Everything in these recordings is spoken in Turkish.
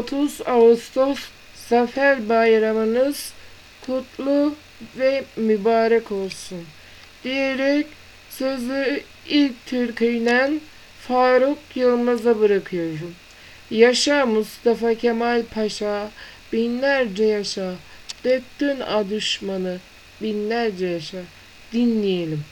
30 Ağustos Zafer Bayramınız kutlu ve mübarek olsun. Diyerek sözü ilk türküyle Faruk Yılmaz'a bırakıyorum. Yaşa Mustafa Kemal Paşa, binlerce yaşa. Döktün a düşmanı, binlerce yaşa. Dinleyelim.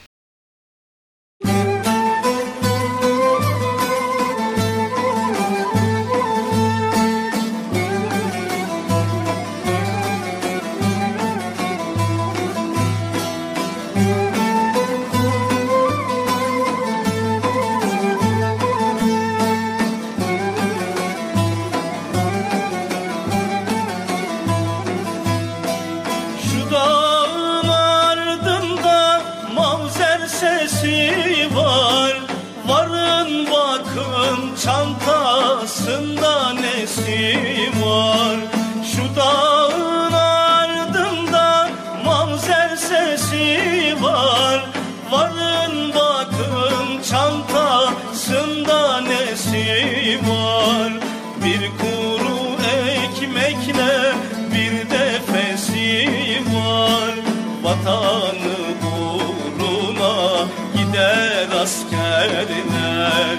Vatanı uğruna gider askerler.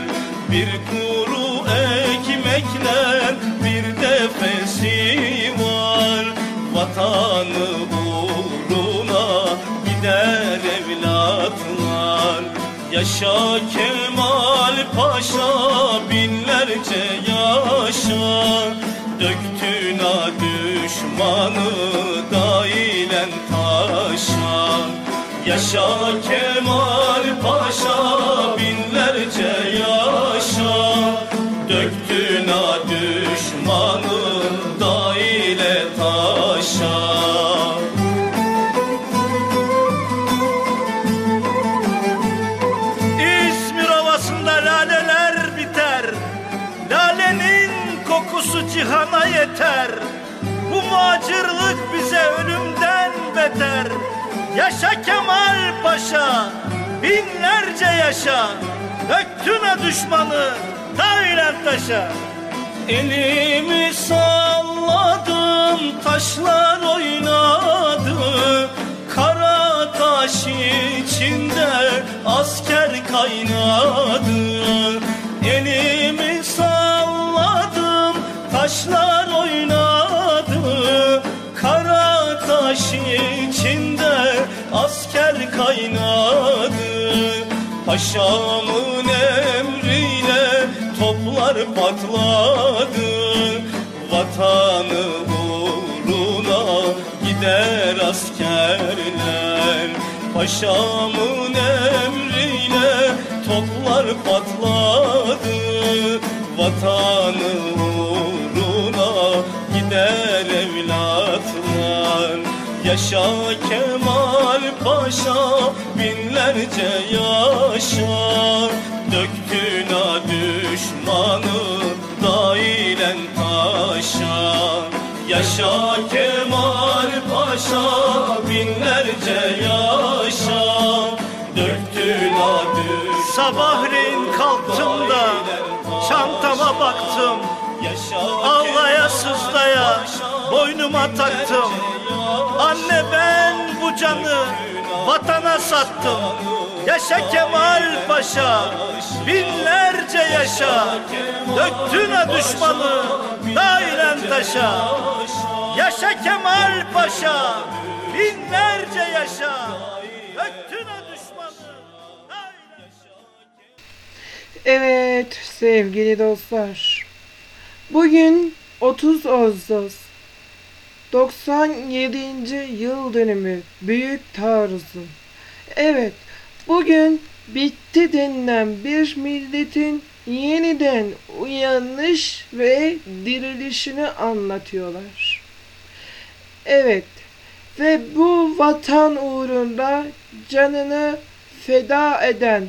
Bir kuru ekmekle bir defesi var. Vatanı uğruna gider evlatlar. Yaşa Kemal Paşa binlerce yaşa. Döktün a düşmanı dailen Yaşa Kemal Paşa binlerce yaşa. Döktün a düşmanı daile taşa. İzmir havasında laleler biter. Lalenin kokusu cihana yeter. Bu macırlık bize ölümden beter Yaşa Kemal Paşa Binlerce yaşa. Döktüne düşmanı Taylan taşa. Elimi salladım taşlar oynadı. Kara taş içinde asker kaynadı. Elimi salladım taşlar oynadı taş içinde asker kaynadı. Paşamın emriyle toplar patladı. Vatanı uğruna gider askerler. Paşamın emriyle toplar patladı. Vatanı uğruna gider evlatlar Yaşa Kemal Paşa binlerce yaşa Döktün a düşmanı dailen taşa Yaşa Kemal Paşa binlerce yaşa Döktün a düşmanı Sabahleyin kalktım da çantama baktım. Ağlaya sızlaya boynuma taktım. Anne ben bu canı vatana sattım. Yaşa Kemal Paşa binlerce yaşa. Döktüne düşmanı dairen taşa. Yaşa Kemal Paşa binlerce yaşa. Döktüne düşmanı dairen Evet sevgili dostlar. Bugün 30 Ağustos 97. yıl dönümü Büyük Taarruz'un. Evet, bugün bitti denilen bir milletin yeniden uyanış ve dirilişini anlatıyorlar. Evet, ve bu vatan uğrunda canını feda eden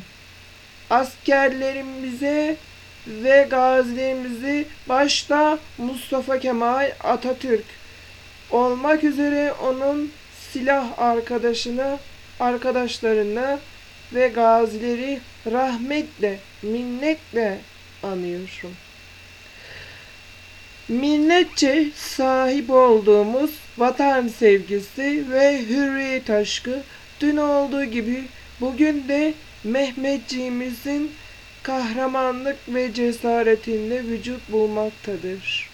askerlerimize ve gazilerimizi başta Mustafa Kemal Atatürk olmak üzere onun silah arkadaşını, arkadaşlarını ve gazileri rahmetle, minnetle anıyorum. Milletçe sahip olduğumuz vatan sevgisi ve hürriyet aşkı dün olduğu gibi bugün de Mehmetçiğimizin kahramanlık ve cesaretinde vücut bulmaktadır.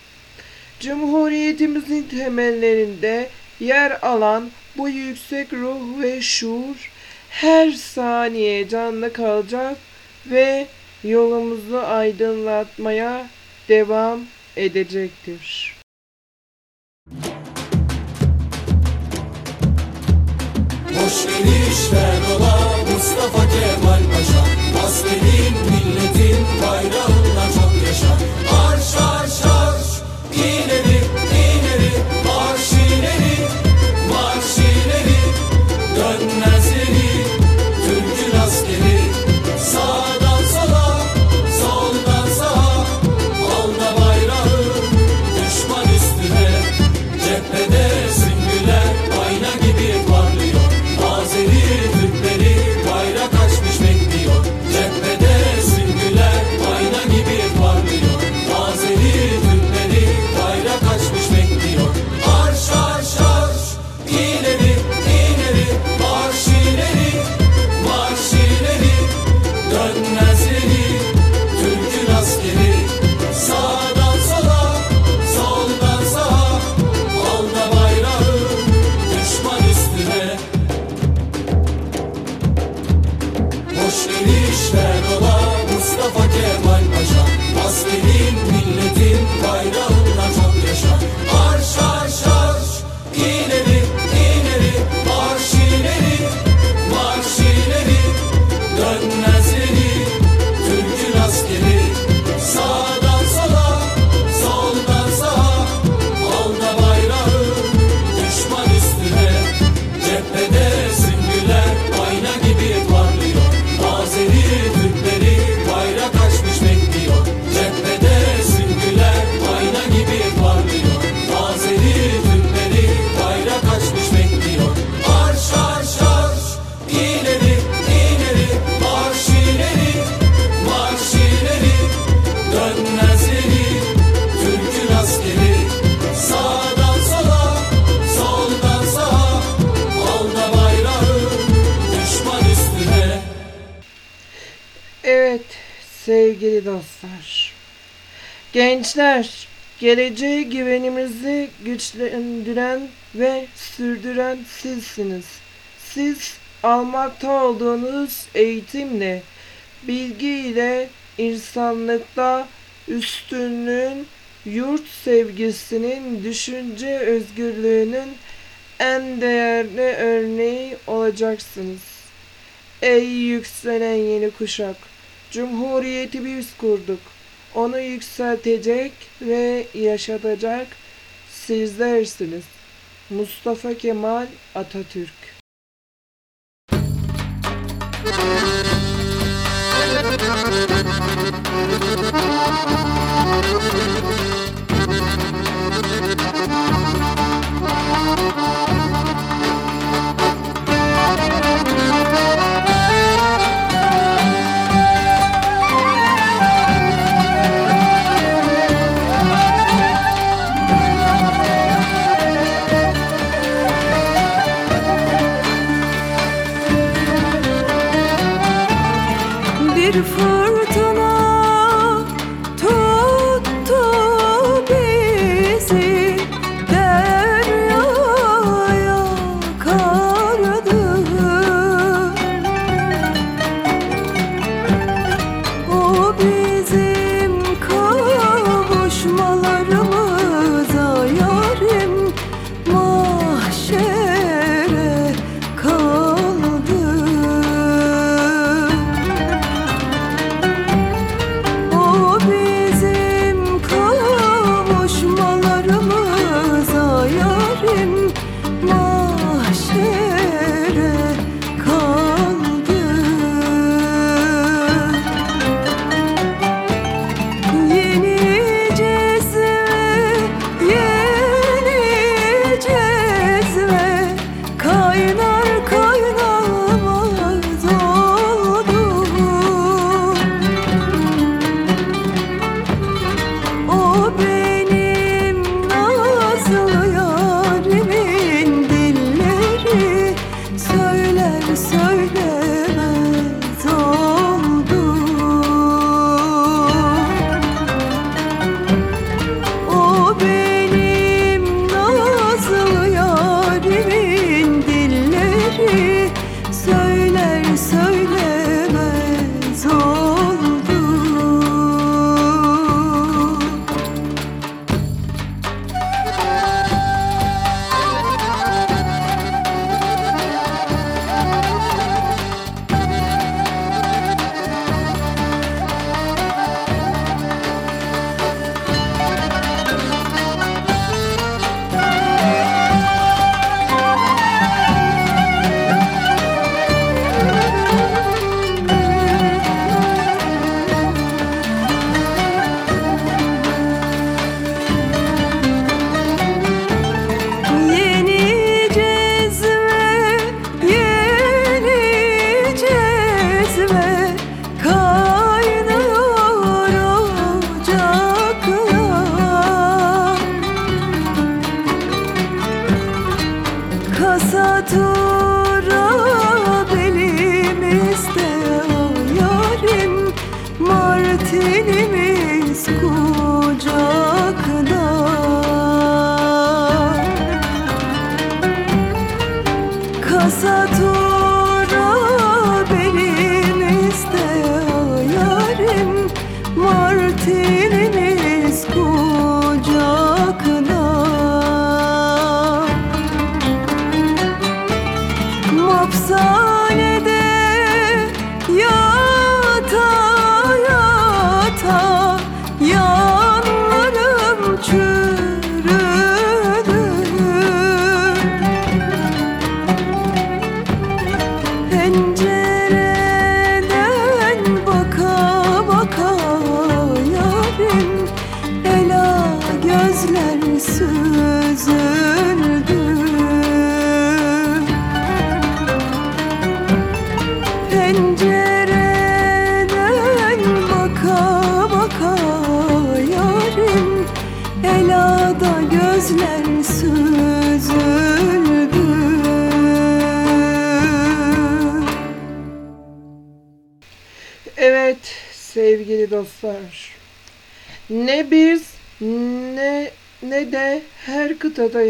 Cumhuriyetimizin temellerinde yer alan bu yüksek ruh ve şuur her saniye canlı kalacak ve yolumuzu aydınlatmaya devam edecektir. Hoş gelişler ola Mustafa Kemal Paşa. Askerin milletin bayrağında çok yaşa. Marş marş marş yine Gençler, geleceğe güvenimizi güçlendiren ve sürdüren sizsiniz. Siz almakta olduğunuz eğitimle, bilgiyle, insanlıkta üstünlüğün, yurt sevgisinin, düşünce özgürlüğünün en değerli örneği olacaksınız. Ey yükselen yeni kuşak! Cumhuriyeti biz kurduk onu yükseltecek ve yaşatacak sizlersiniz. Mustafa Kemal Atatürk Müzik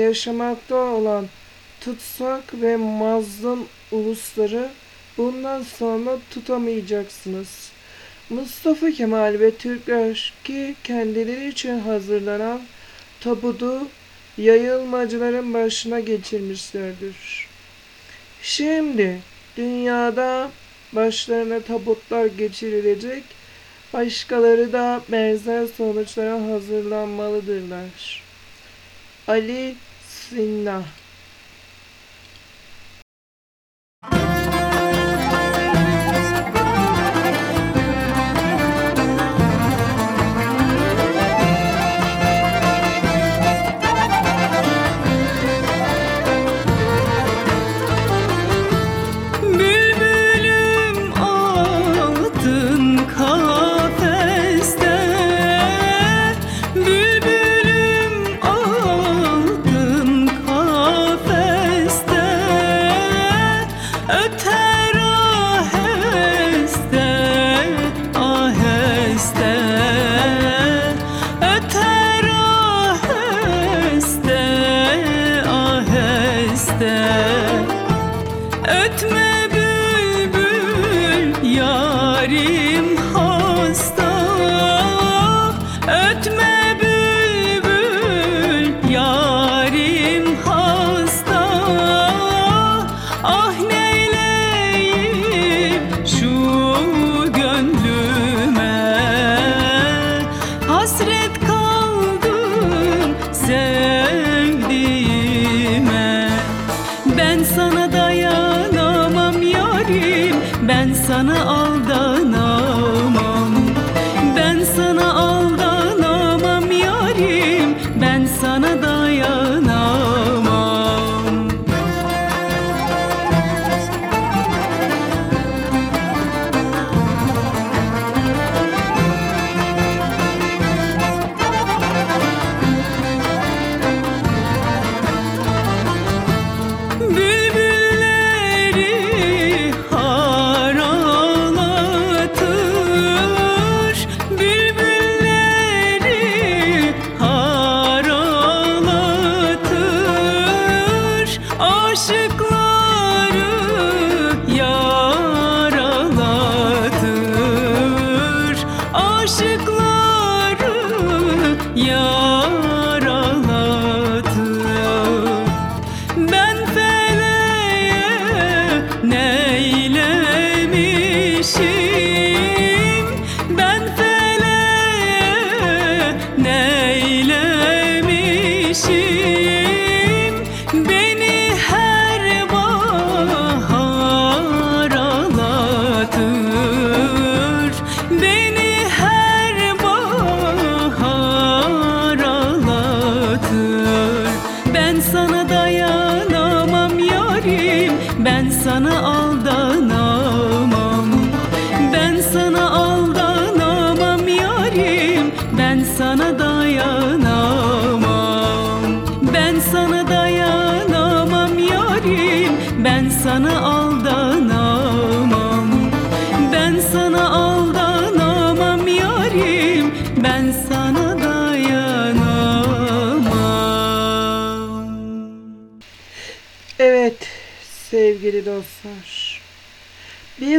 yaşamakta olan tutsak ve mazlum ulusları bundan sonra tutamayacaksınız. Mustafa Kemal ve Türkler ki kendileri için hazırlanan tabudu yayılmacıların başına geçirmişlerdir. Şimdi dünyada başlarına tabutlar geçirilecek, başkaları da benzer sonuçlara hazırlanmalıdırlar. Ali 心呐、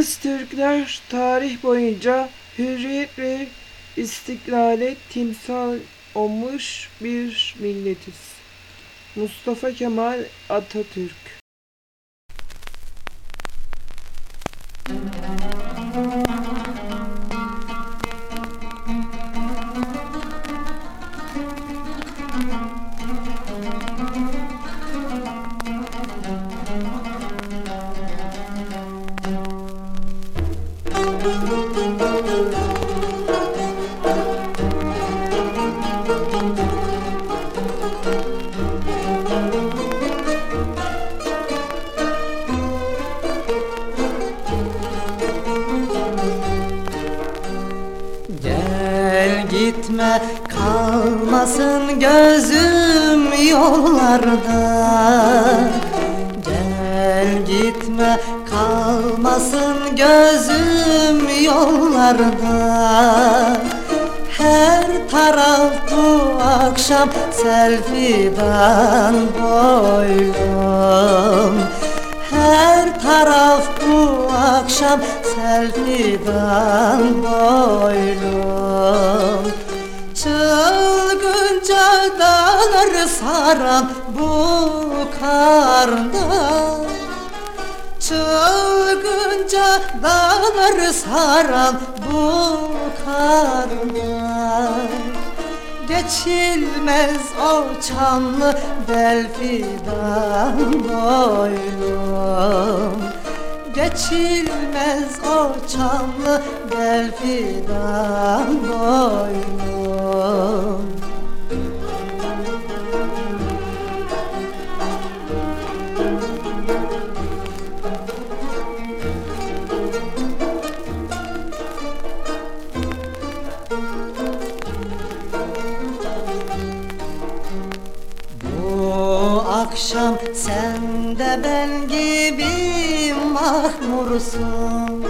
Biz Türkler tarih boyunca hürriyet ve istiklale timsal olmuş bir milletiz. Mustafa Kemal Atatürk kalmasın gözüm yollarda. Gel gitme kalmasın gözüm yollarda. Her taraf bu akşam selfie'den boylum her taraf bu akşam selfie'den boylum Çılgınca dağları saran bu karda. Çılgınca dağları saran bu karda. Geçilmez o çamlı belfidan boylum. Geçilmez o çamlı belfidan boylum akşam sen de ben gibi mahmursun.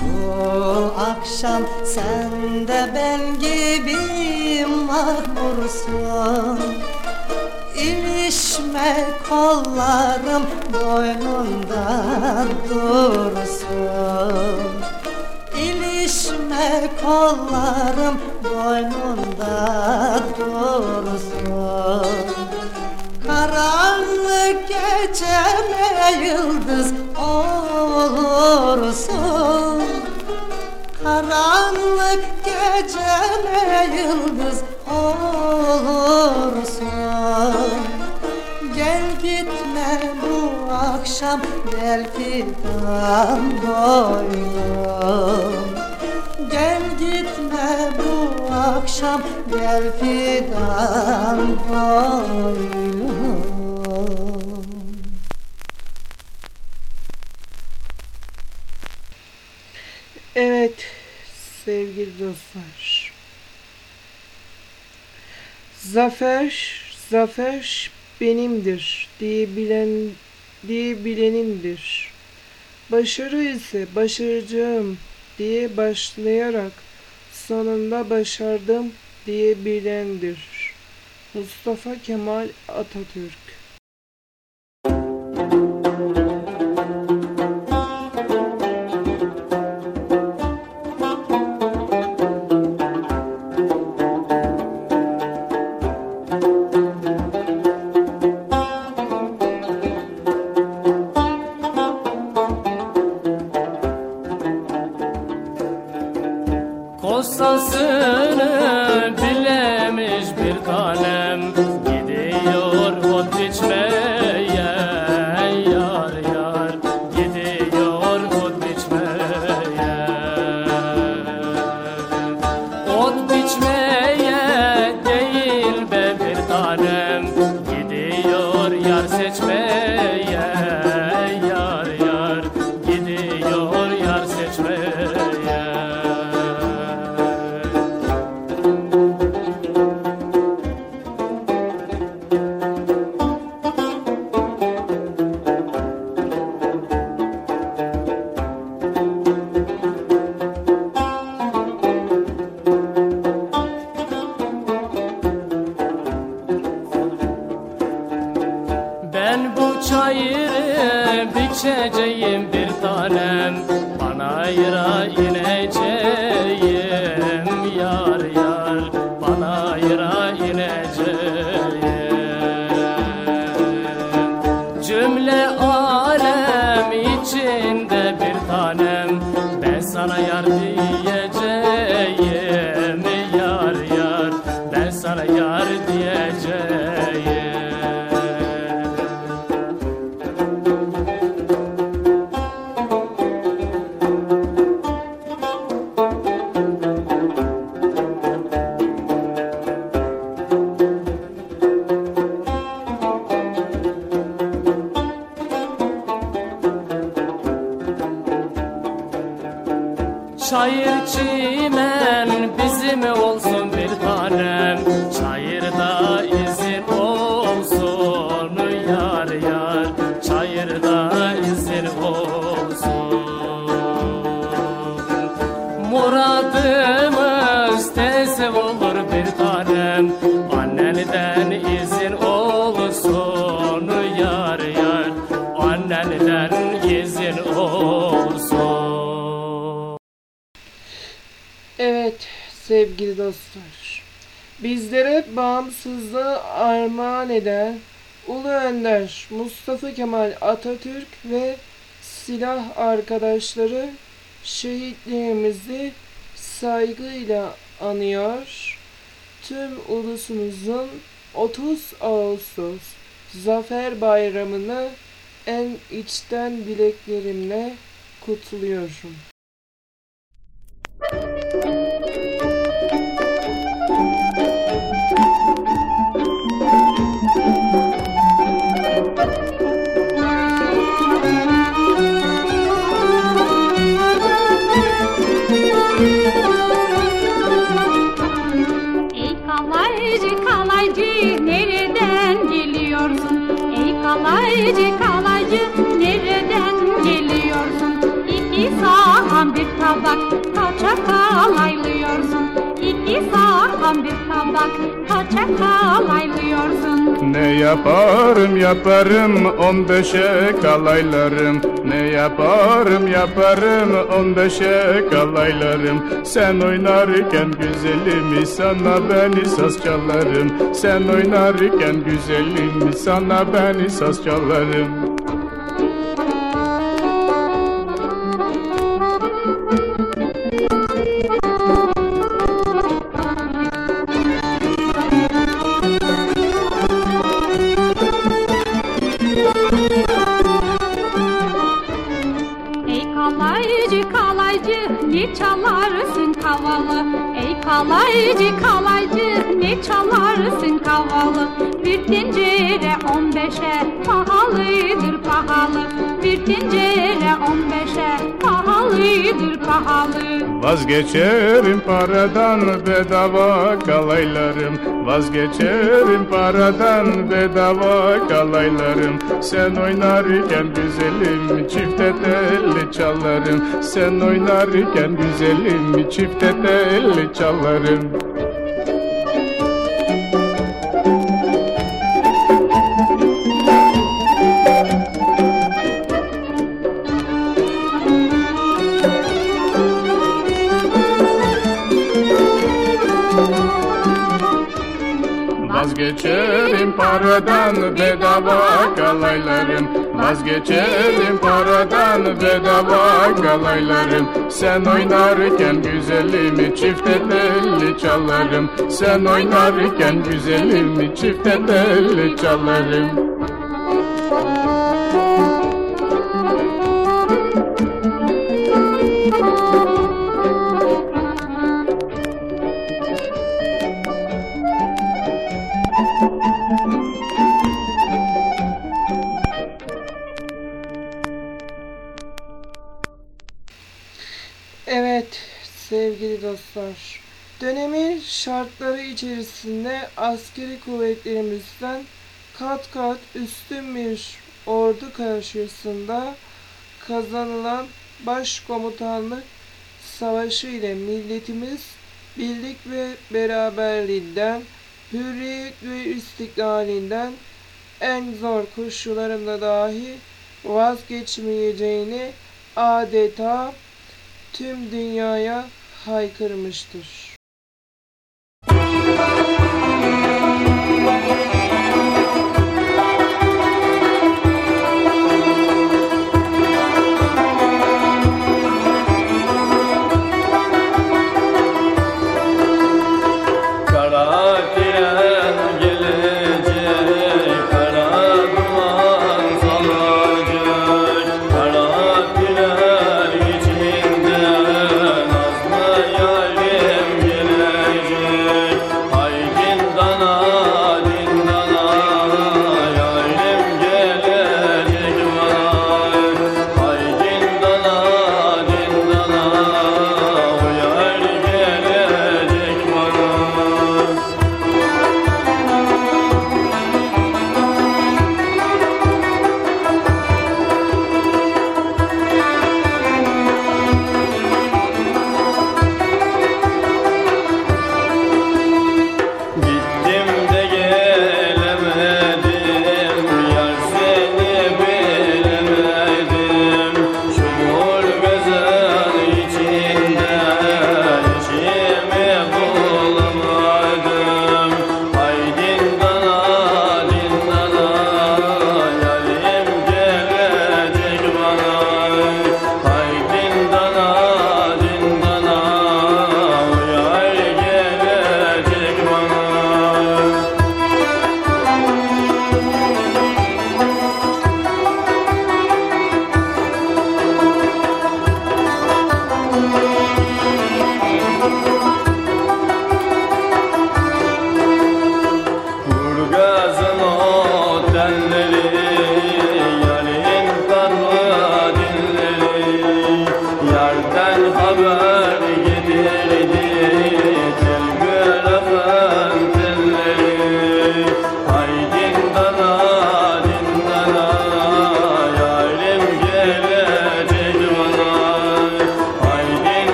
Bu akşam sen de ben gibi mahmursun. İlişme kollarım boynunda dursun. İlişme kollarım boynunda dursun Karanlık geceme yıldız olursun. Karanlık geceme yıldız olursun. Gel gitme bu akşam belkidan boylum Gel gitme bu akşam gel fidan boylum Evet sevgili dostlar. Zafer, zafer benimdir diye bilen diye bilenimdir. Başarı ise başaracağım diye başlayarak sonunda başardım diye bilendir. Mustafa Kemal Atatürk Atatürk ve silah arkadaşları şehitlerimizi saygıyla anıyor. Tüm ulusumuzun 30 Ağustos Zafer Bayramı'nı en içten dileklerimle kutluyorum. On beşe kalaylarım. Ne yaparım yaparım on beşe kalaylarım. Sen oynarken güzelim sana beni saz çalarım. Sen oynarken güzelim sana beni saz çalarım Vazgeçerim paradan bedava kalaylarım. Vazgeçerim paradan bedava kalaylarım. Sen oynarken güzelim çifte telli çalarım. Sen oynarken güzelim çifte telli çalarım paradan bedava kalaylarım. Vazgeçerim paradan bedava kalaylarım. Sen oynarken güzelimi çifte telli çalarım. Sen oynarken güzelimi çifte telli çalarım içerisinde askeri kuvvetlerimizden kat kat üstün bir ordu karşısında kazanılan başkomutanlık savaşı ile milletimiz birlik ve beraberliğinden, hürriyet ve istiklalinden en zor koşullarında dahi vazgeçmeyeceğini adeta tüm dünyaya haykırmıştır. Música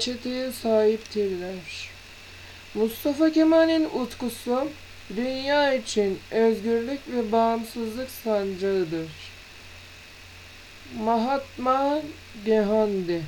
reçeteye sahiptirler. Mustafa Kemal'in utkusu dünya için özgürlük ve bağımsızlık sancağıdır. Mahatma Gandhi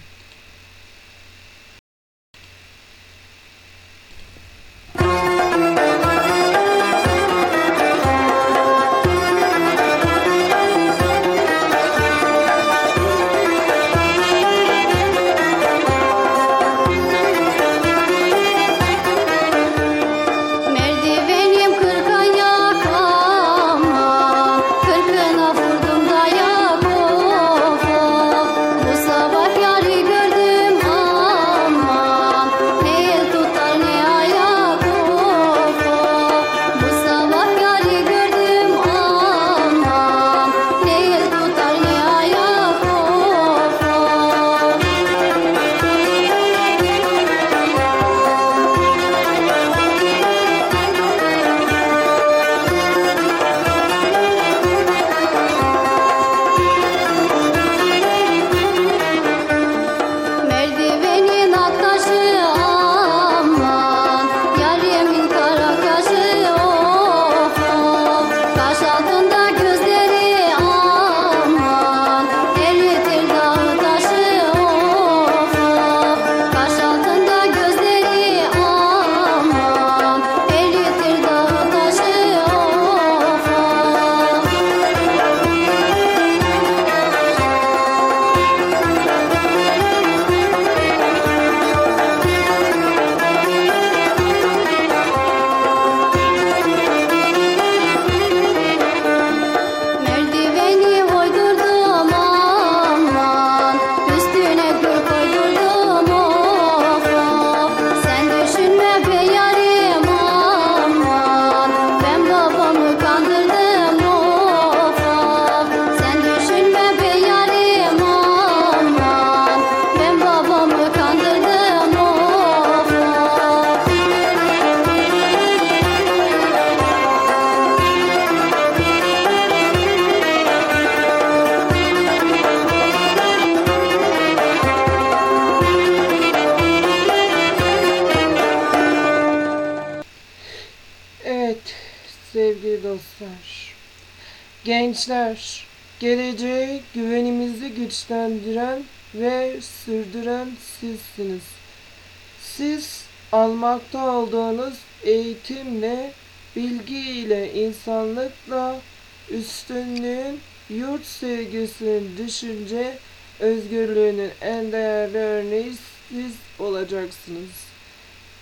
sevgisini düşünce özgürlüğünün en değerli örneği siz olacaksınız.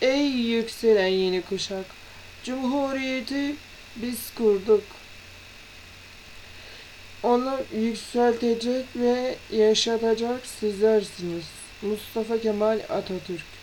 Ey yükselen yeni kuşak! Cumhuriyeti biz kurduk. Onu yükseltecek ve yaşatacak sizlersiniz. Mustafa Kemal Atatürk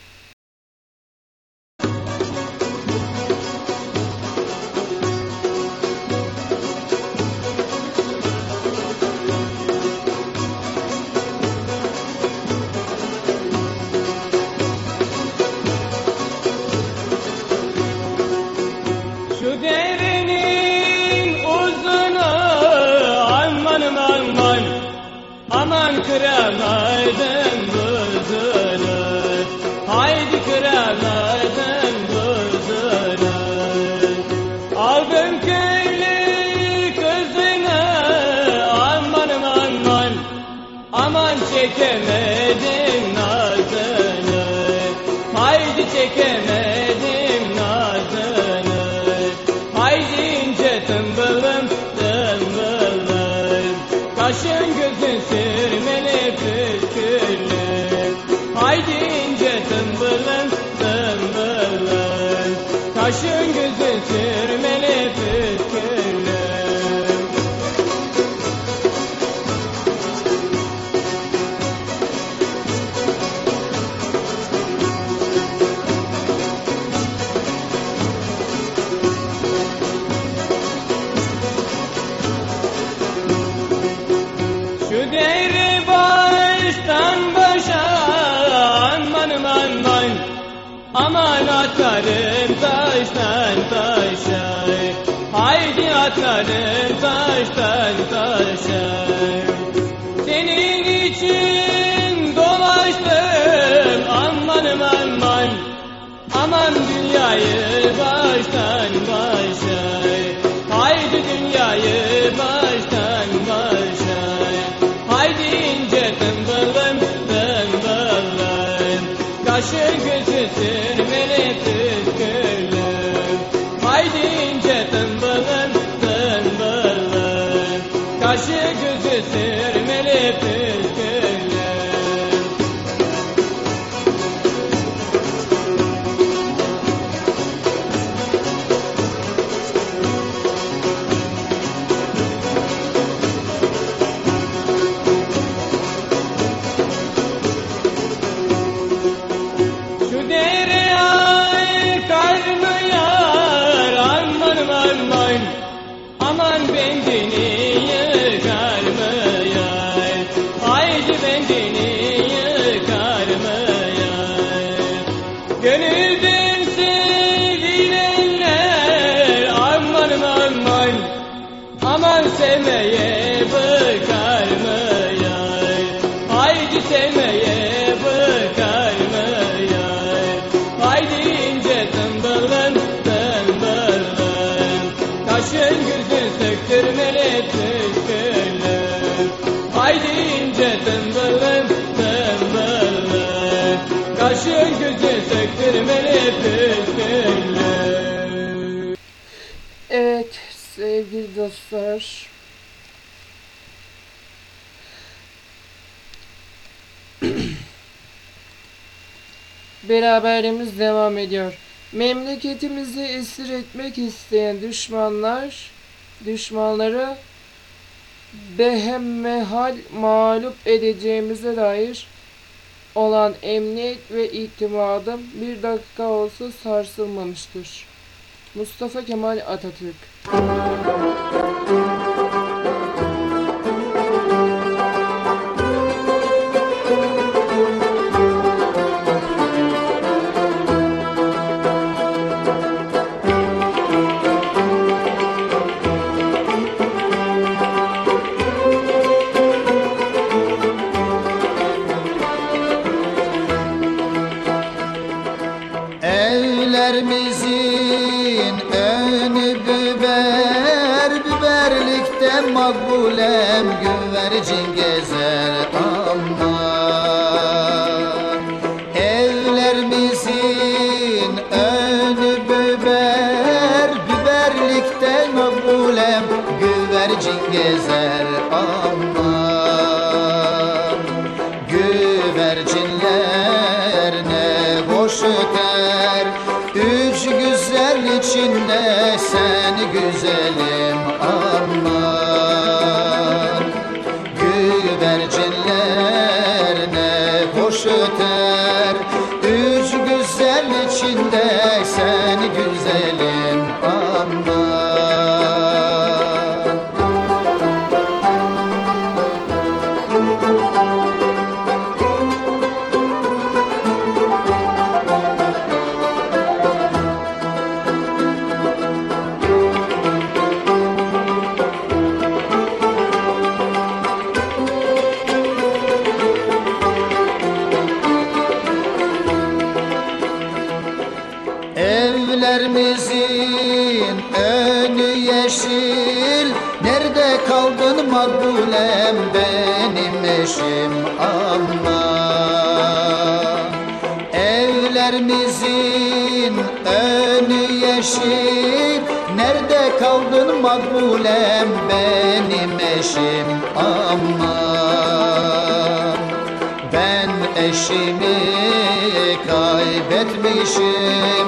ediyor. Memleketimizi esir etmek isteyen düşmanlar, düşmanları behemmehal mağlup edeceğimize dair olan emniyet ve itimadım bir dakika olsa sarsılmamıştır. Mustafa Kemal Atatürk Evlerimizin önü yeşil. Nerede kaldın makbulem benim eşim? Aman Evlerimizin önü yeşil. Nerede kaldın makbulem benim eşim? Aman Ben eşimi kaybetmişim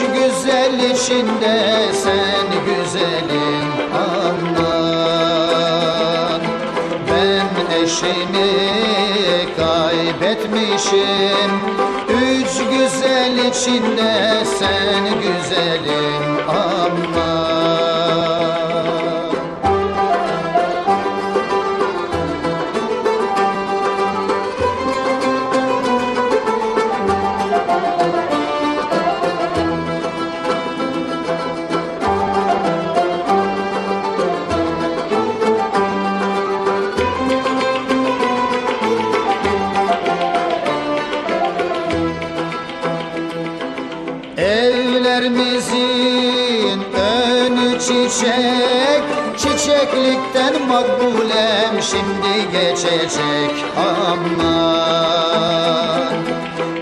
Üç güzel içinde sen güzelim aman Ben eşimi kaybetmişim. Üç güzel içinde sen güzelim makbulem şimdi geçecek aman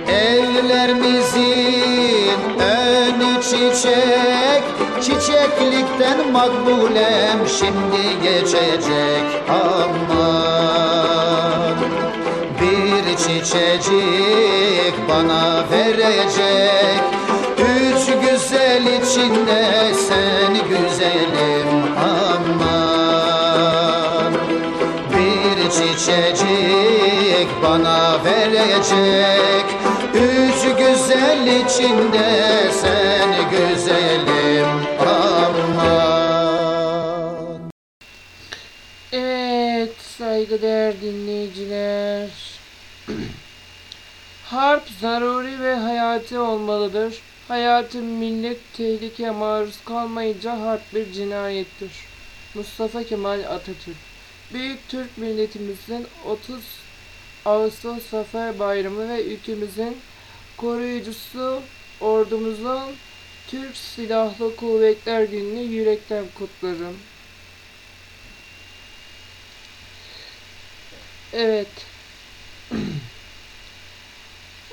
Evlerimizin önü çiçek Çiçeklikten makbulem şimdi geçecek aman Bir çiçecik bana verecek Üç güzel içinde sen güzelim çiçecik bana verecek Üç güzel içinde sen güzelim aman Evet saygıdeğer dinleyiciler. Harp zaruri ve hayati olmalıdır. Hayatın millet tehlikeye maruz kalmayınca harp bir cinayettir. Mustafa Kemal Atatürk Büyük Türk milletimizin 30 Ağustos Zafer Bayramı ve ülkemizin koruyucusu ordumuzun Türk Silahlı Kuvvetler Günü'nü yürekten kutlarım. Evet.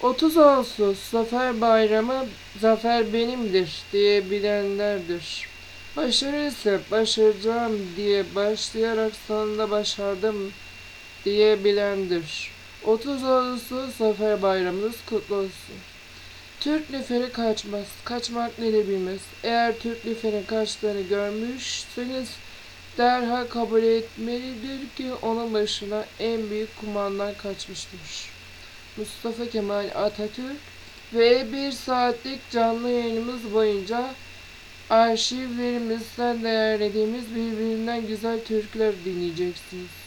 30 Ağustos Zafer Bayramı zafer benimdir diyebilenlerdir. Başarı ise başaracağım diye başlayarak sonunda başardım diyebilendir. 30 Ağustos Zafer Bayramınız kutlu olsun. Türk neferi kaçmaz, kaçmak nedir bilmez. Eğer Türk neferin kaçtığını görmüşseniz derhal kabul etmelidir ki onun başına en büyük kumandan kaçmıştır. Mustafa Kemal Atatürk ve bir saatlik canlı yayınımız boyunca arşivlerimizden değerlediğimiz birbirinden güzel türküler dinleyeceksiniz.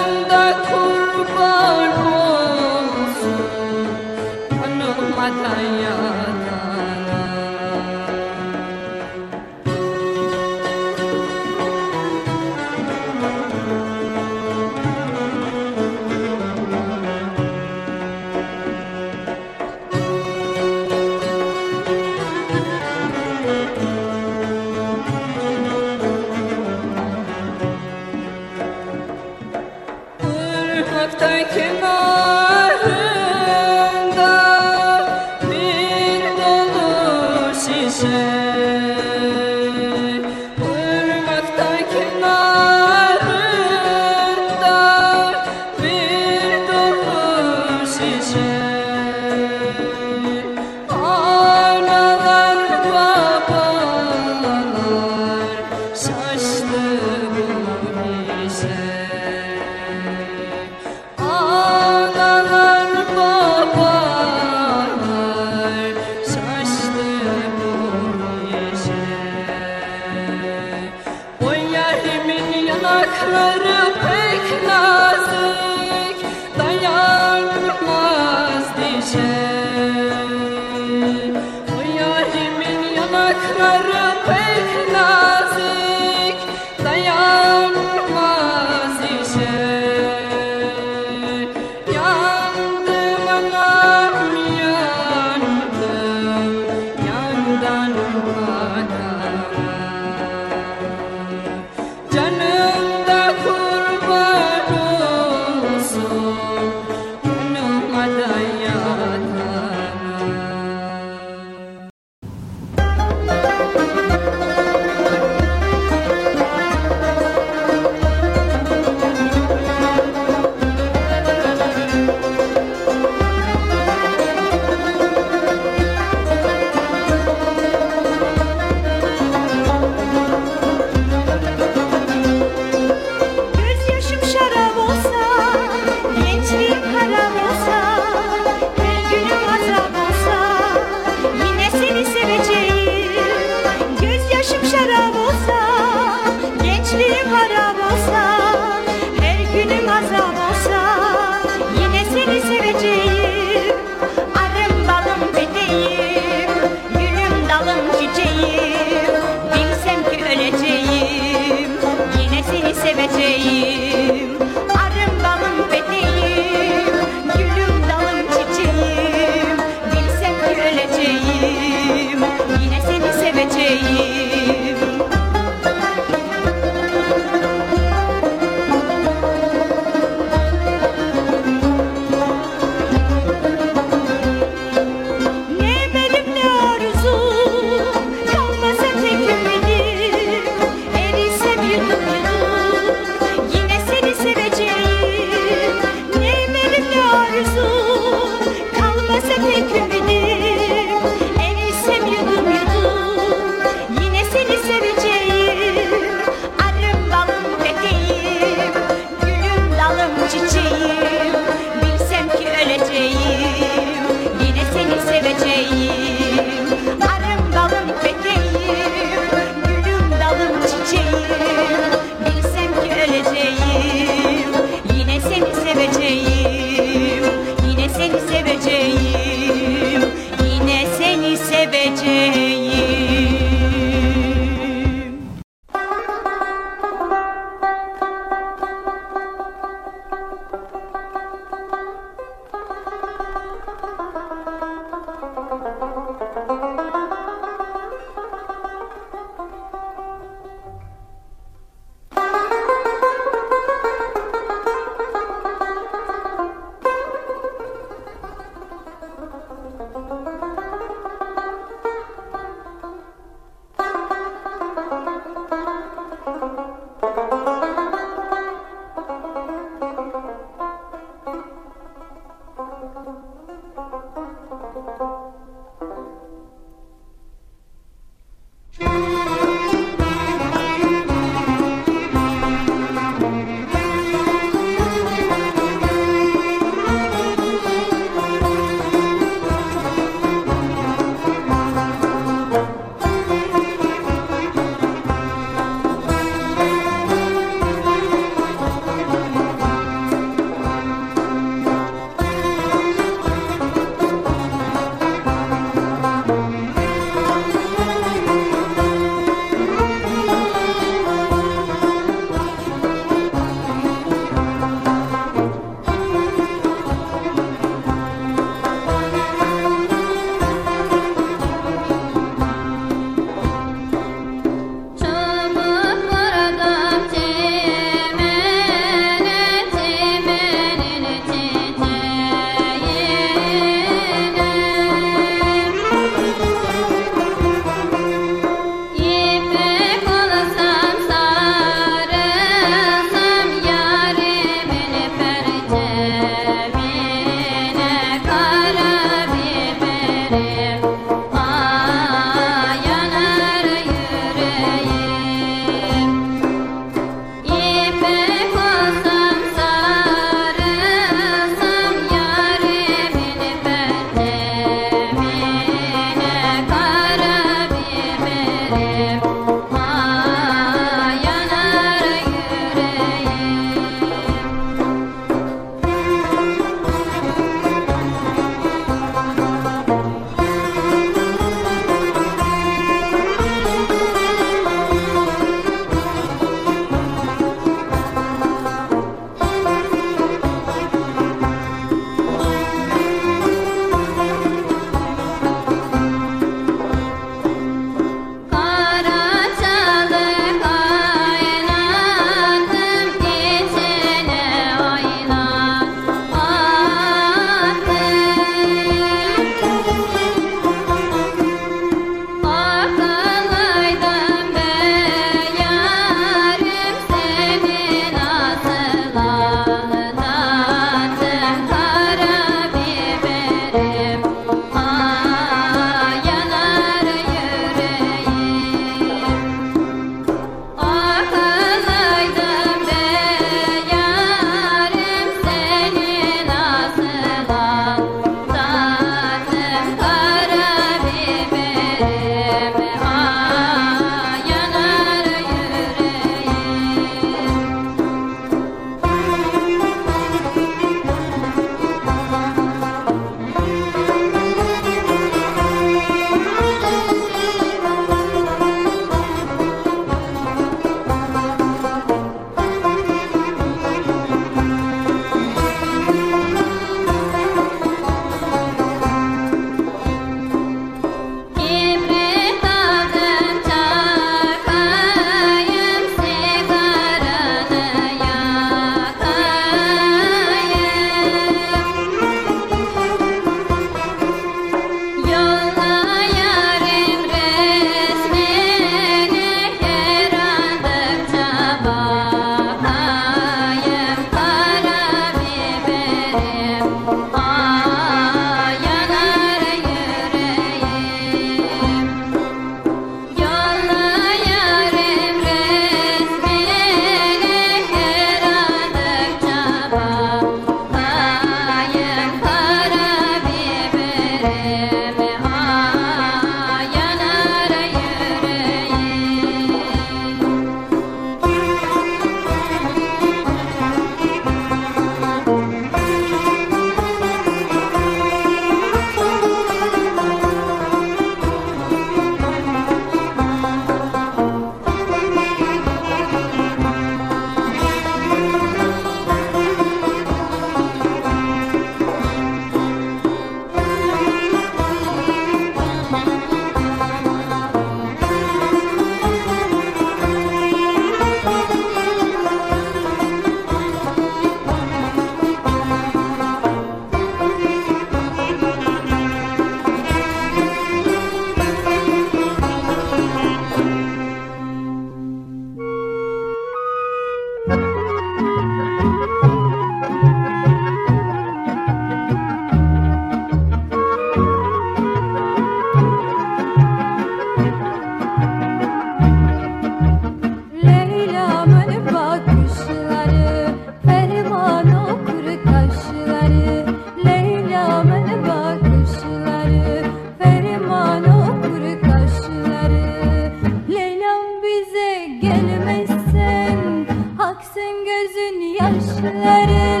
yaşları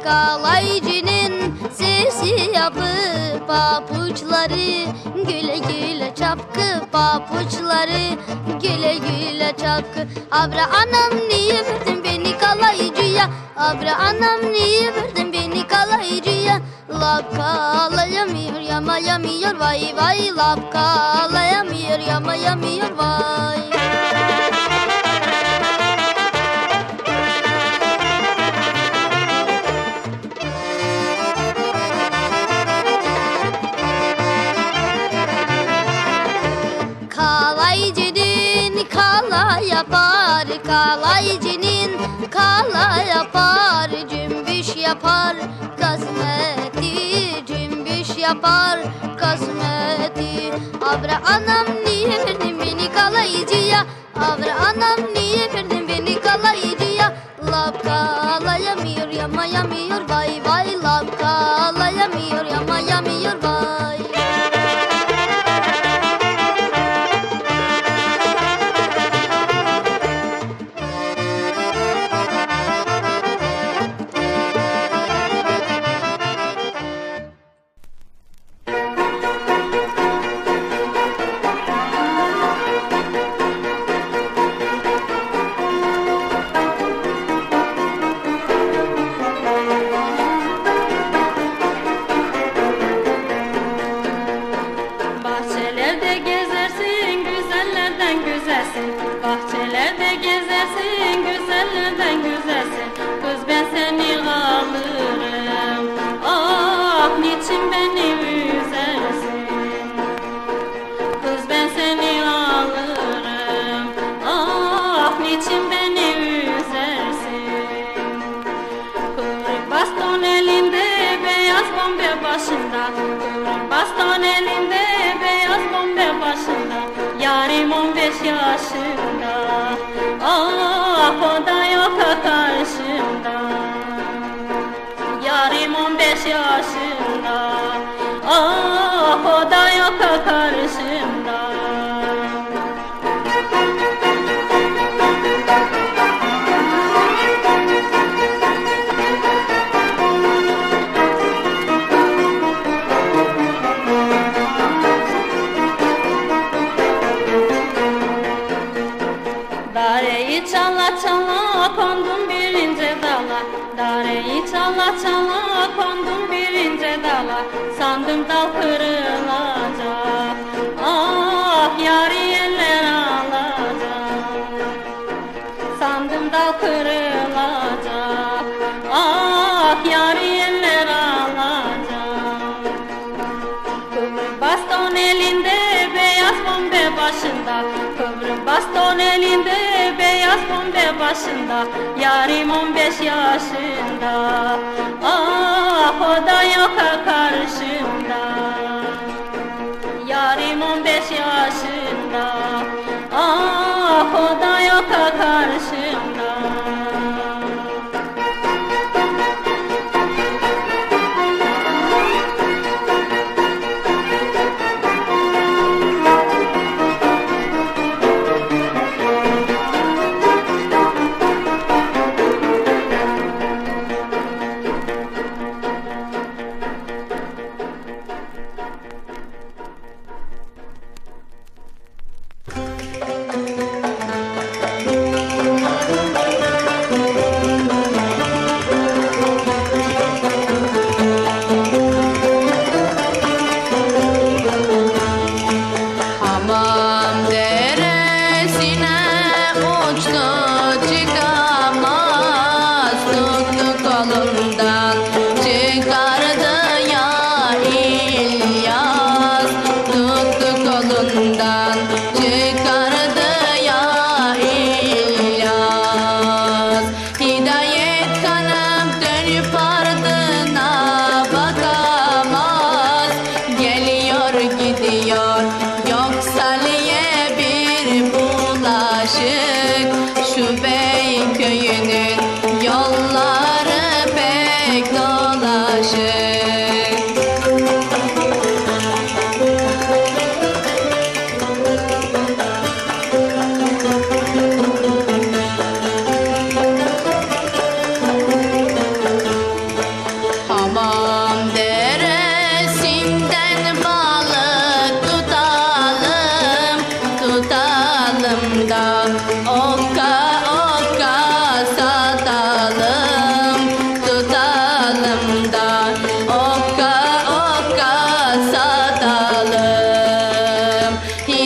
yapı Kalaycının sesi yapı Papuçları güle güle çapkı Papuçları güle güle çapkı. Abra anam niye verdin beni kalaycıya Abra anam niye verdin beni kalaycıya. Lap kalayamıyor yamayamıyor vay vay Lap kalayamıyor yamayamıyor vay Kalaycının kala yapar Cümbüş yapar kazmeti Cümbüş yapar kazmeti Abra anam niye verdin beni kalaycıya Abra anam niye verdin beni kalaycıya Lap kalayamıyor yamayamıyor vay vay Lap kalayamıyor yamayamıyor vay yaşında. Ah o da yok karşımda. Yarim 15 yaşında. Ah o da yok karşımda. Baston elinde beyaz bombe başında Yarim 15 yaşında. Ah o da yok karşımda. Yarim 15 yaşında. Ah o da yok karşımda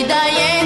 daí.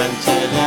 Cancelé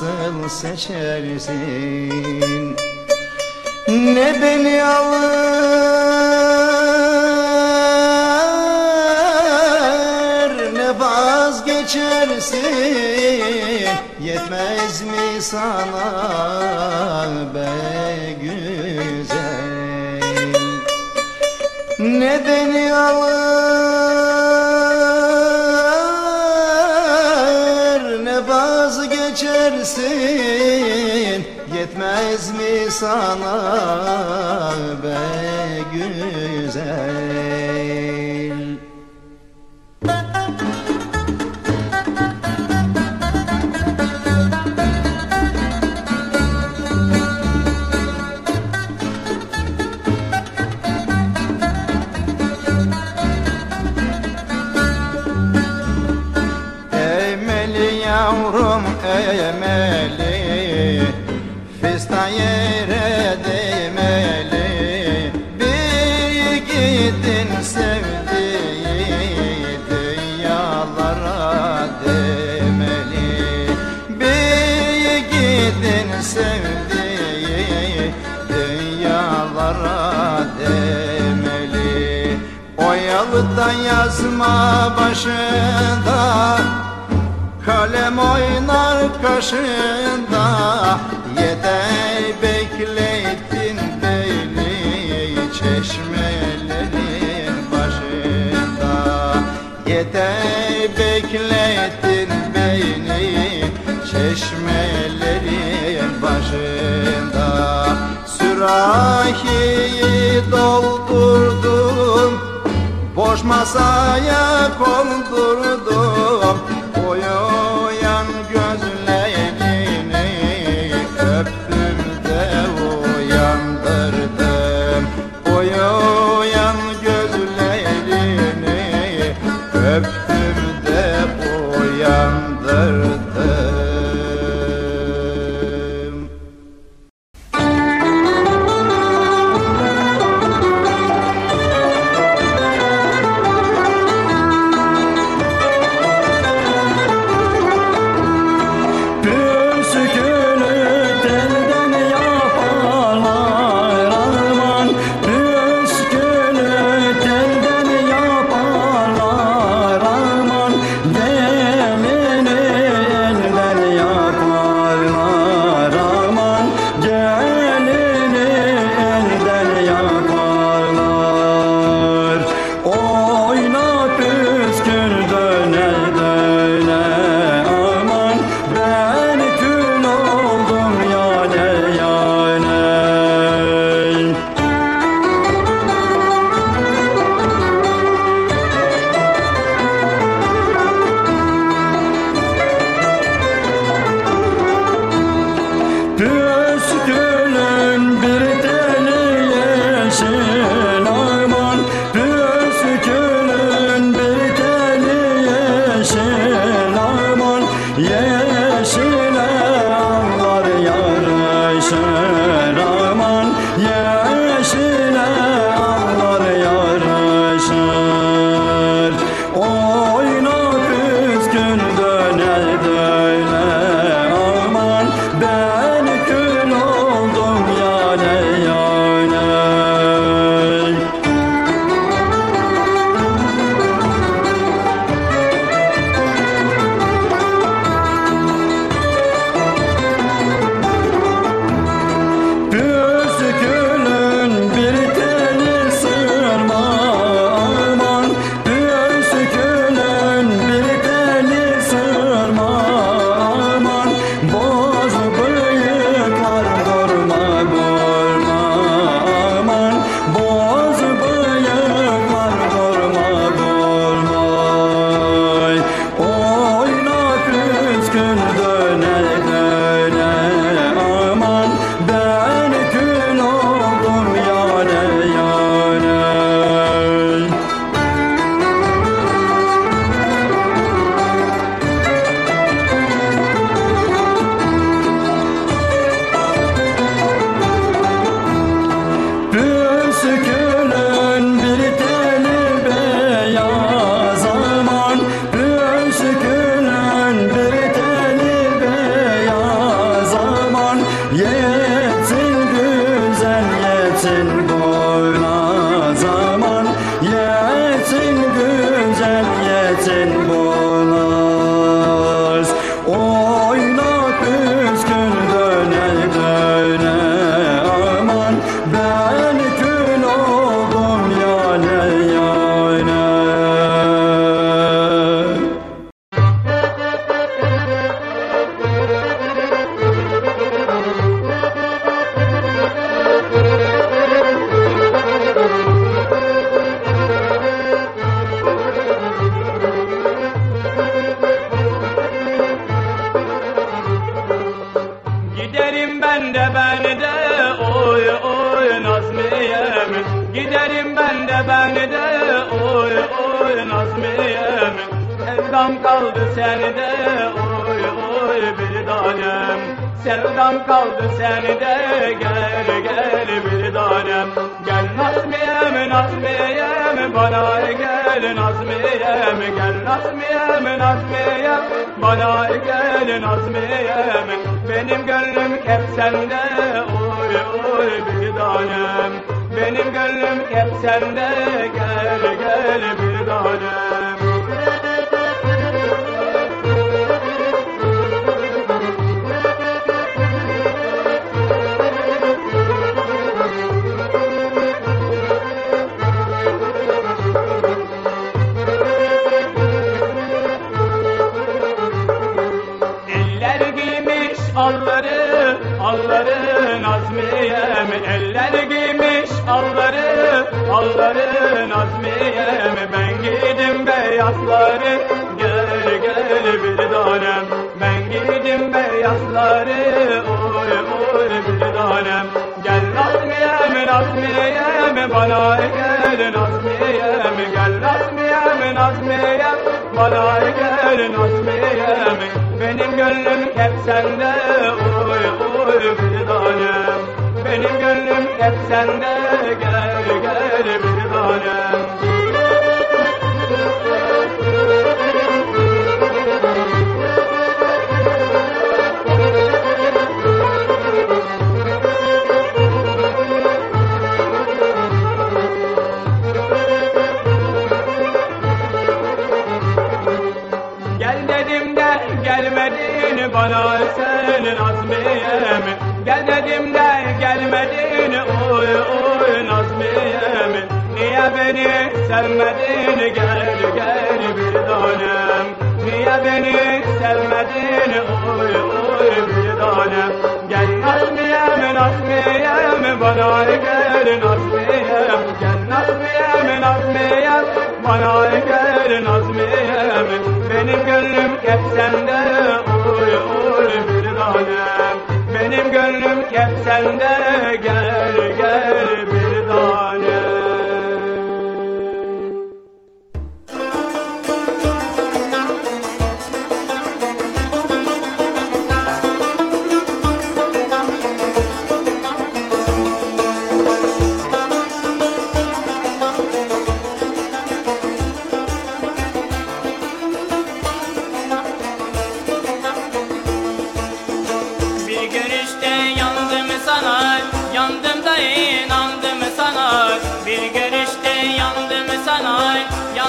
nasıl seçersin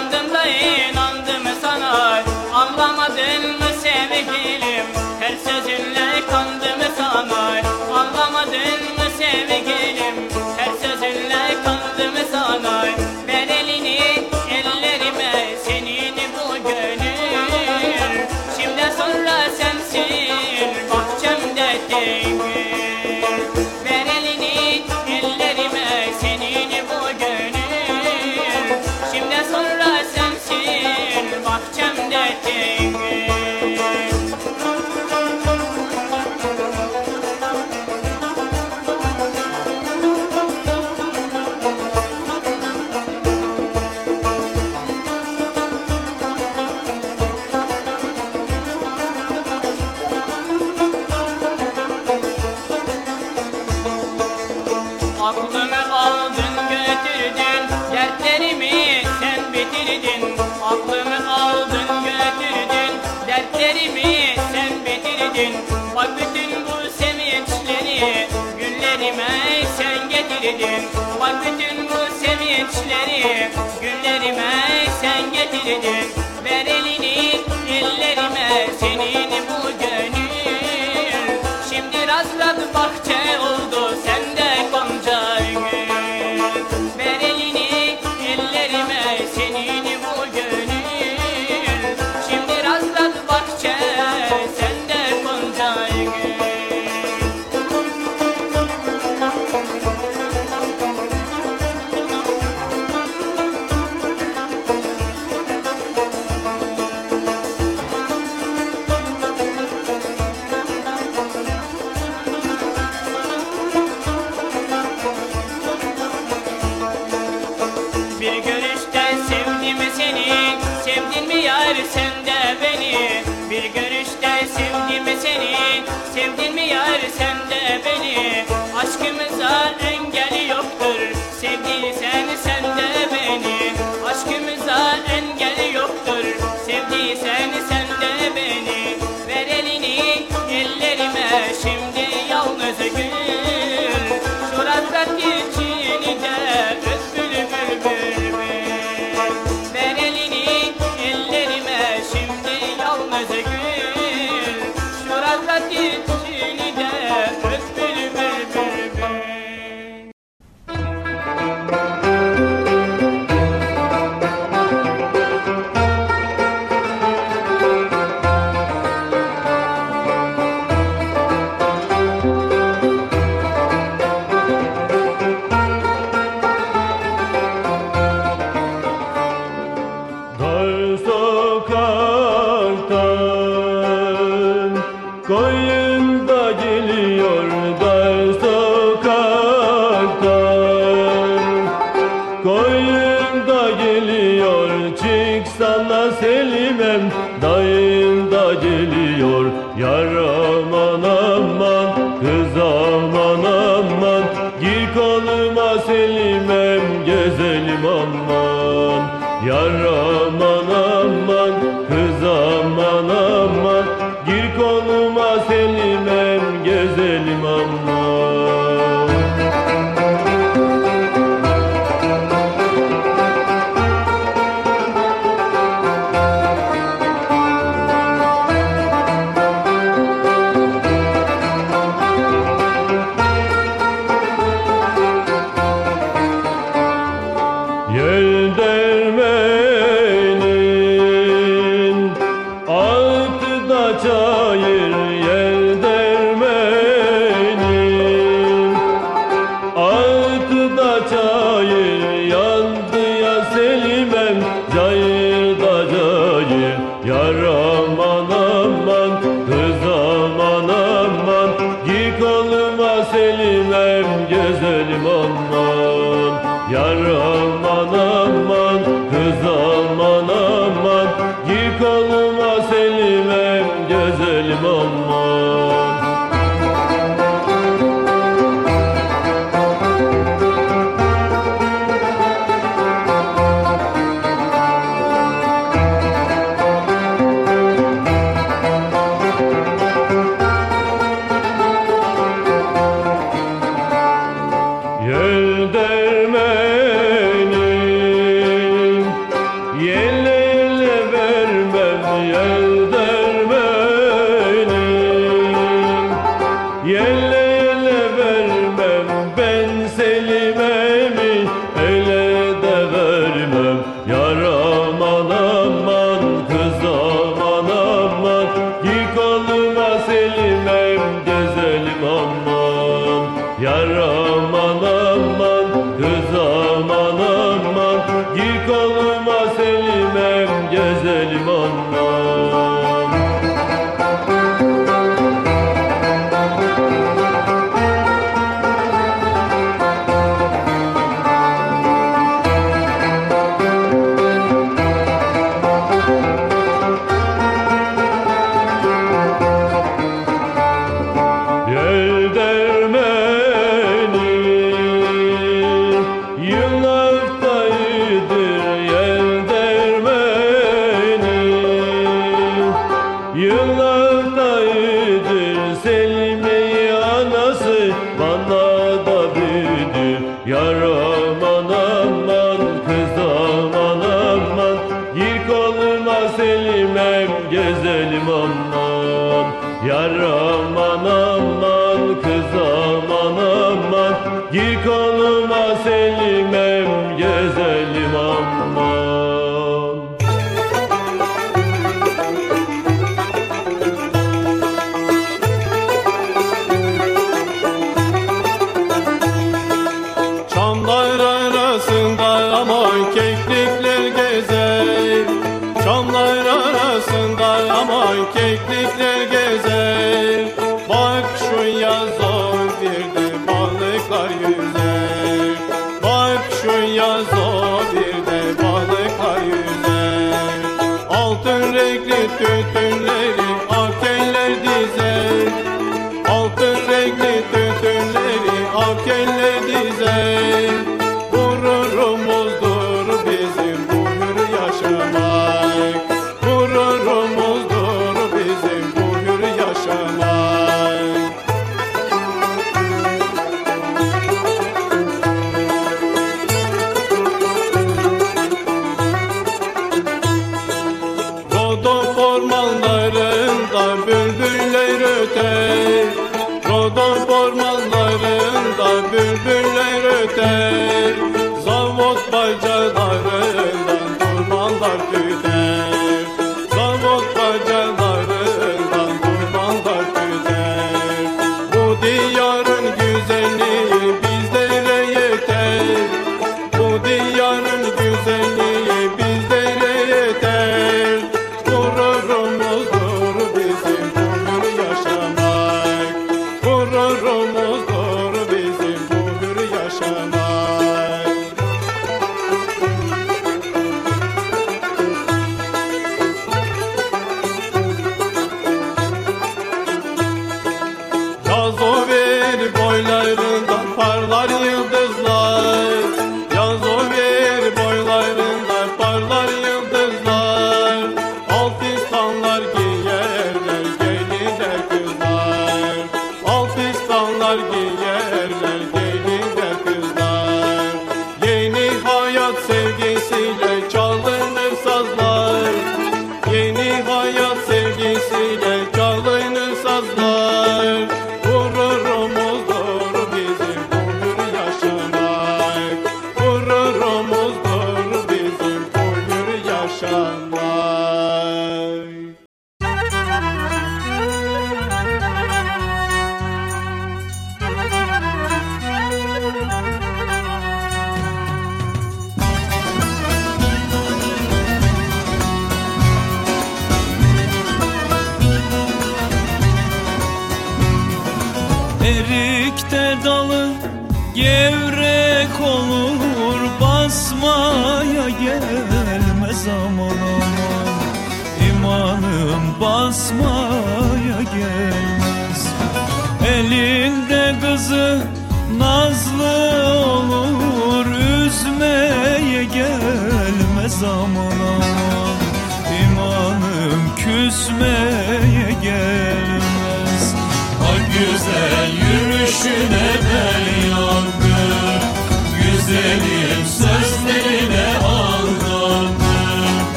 London getirdin Günlerime sen getirdin Ver elini ellerime Senin bu gönül. Şimdi rastladı bahçe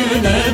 yürüyüşüne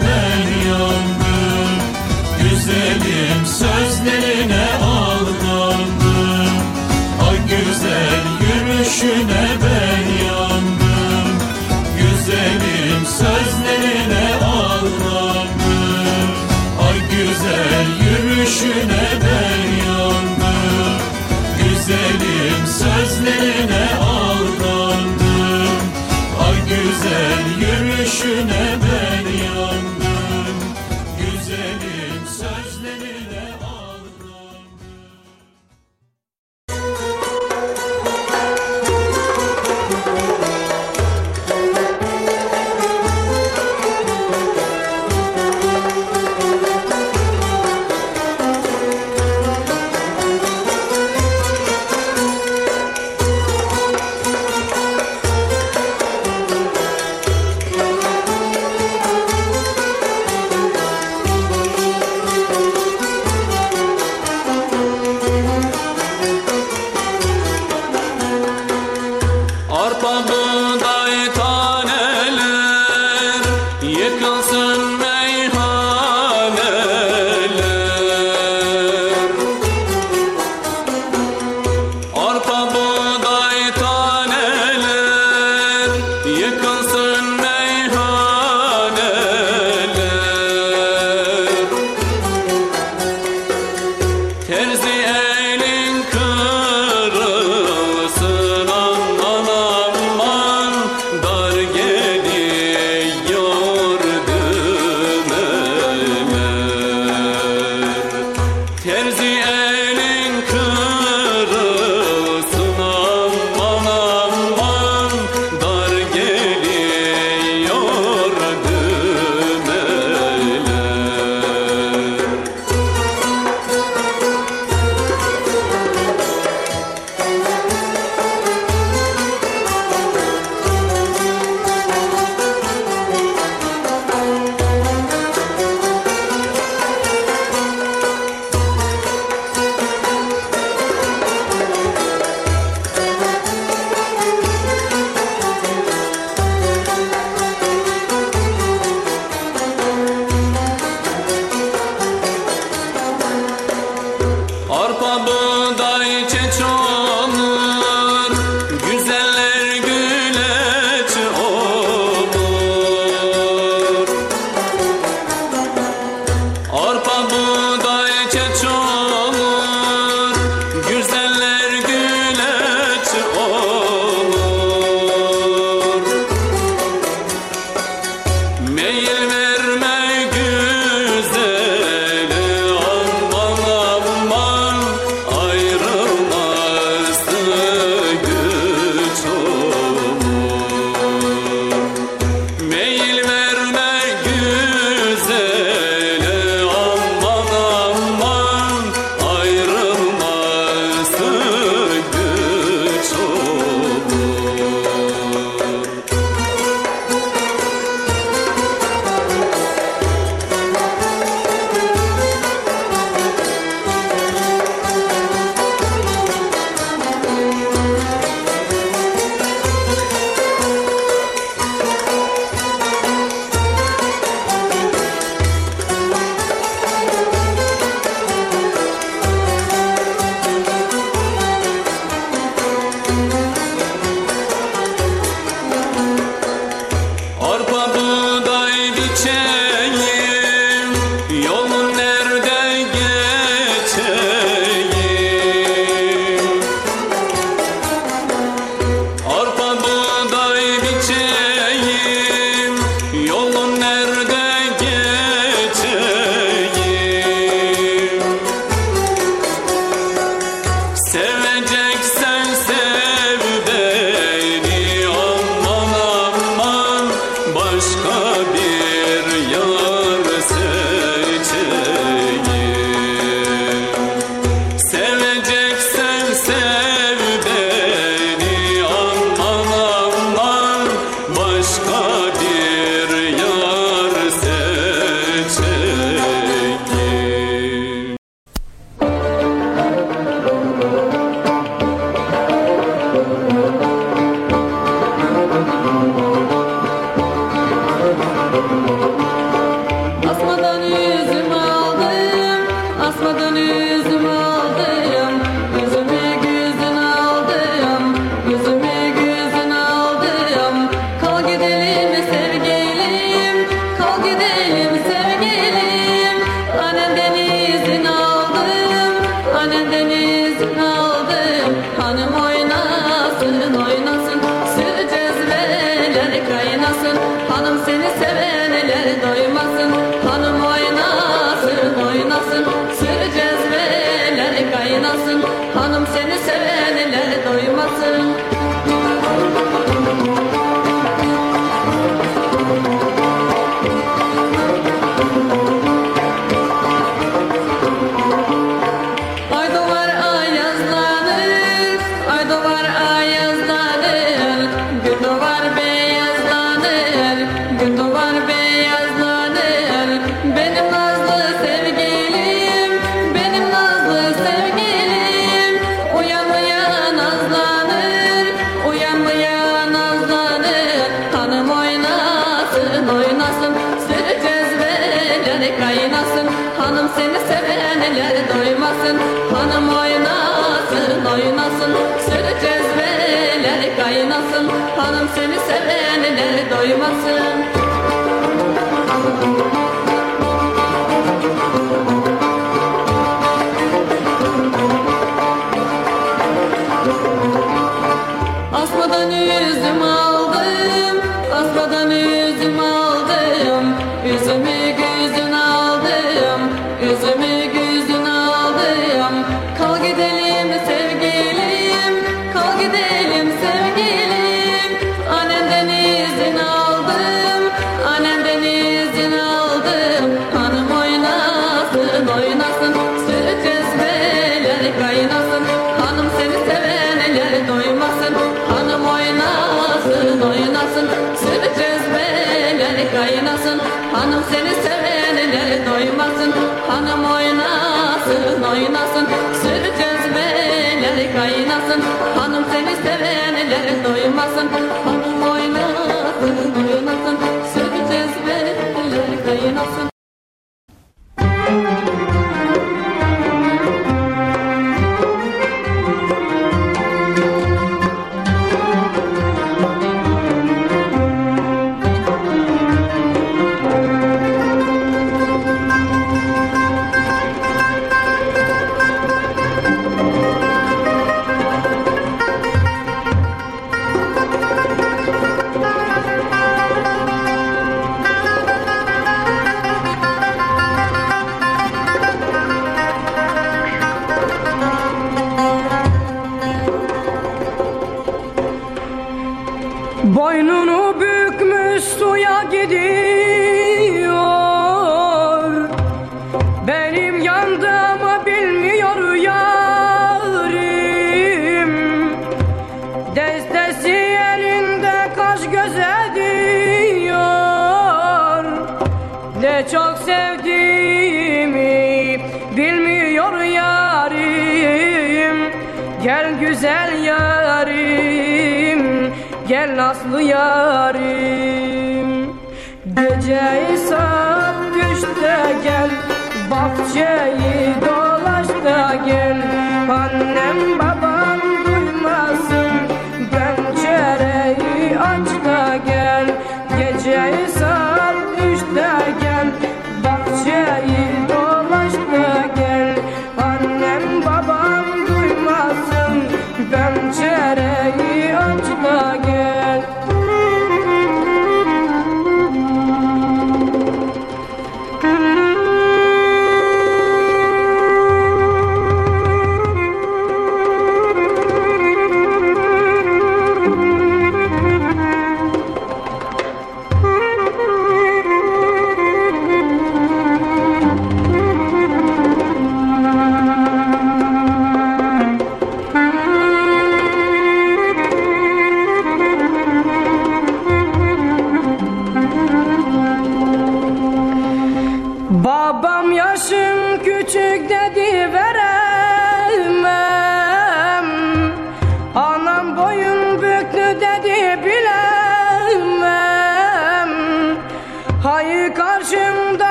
Thank you.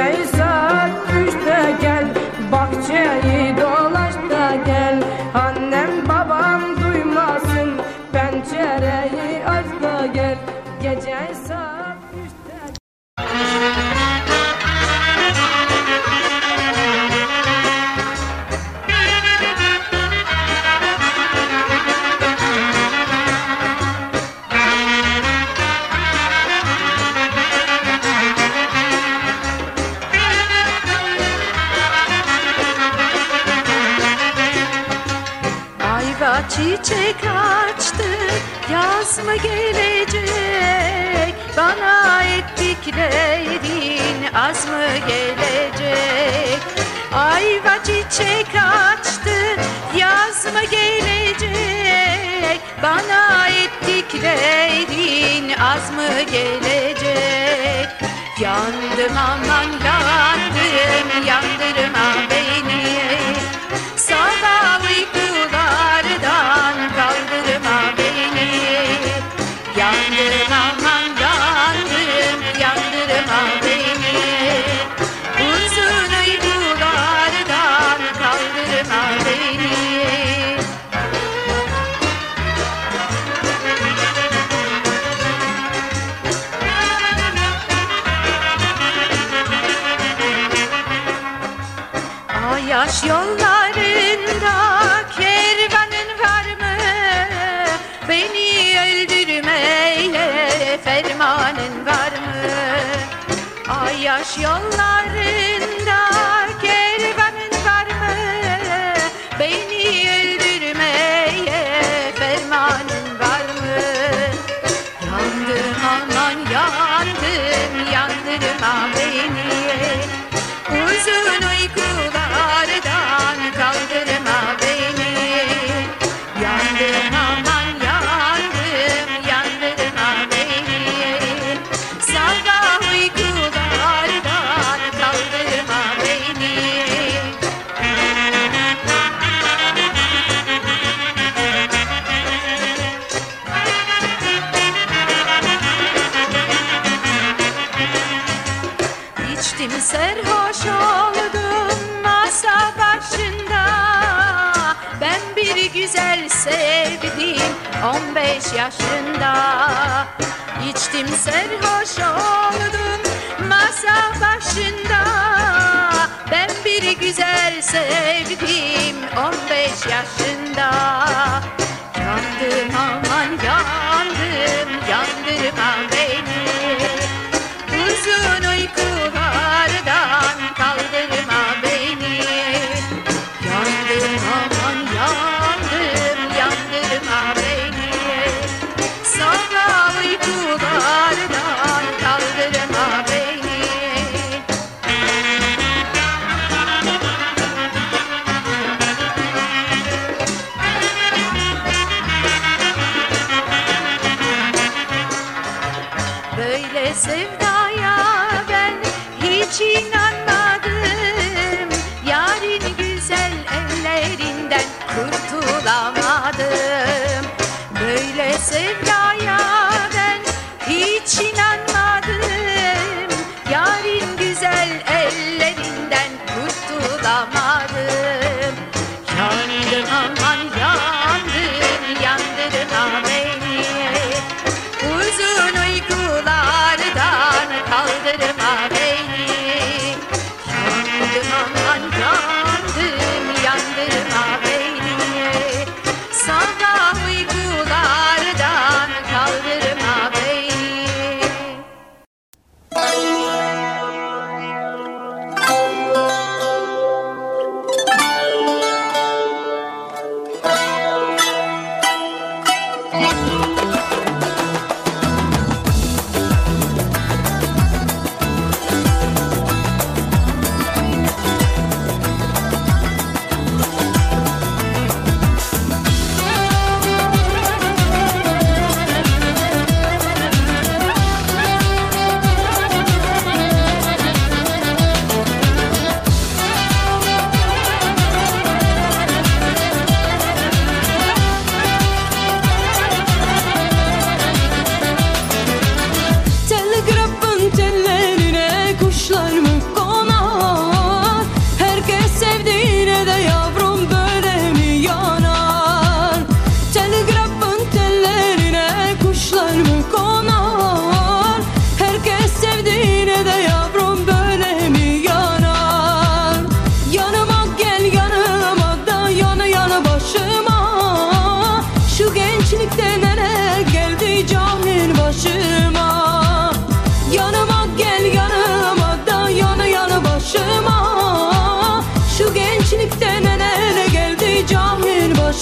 there is gelecek. Yandım aman başında. İçtim serhoş oldum masa başında. Ben bir güzel sevdim 15 yaşında.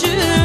hoje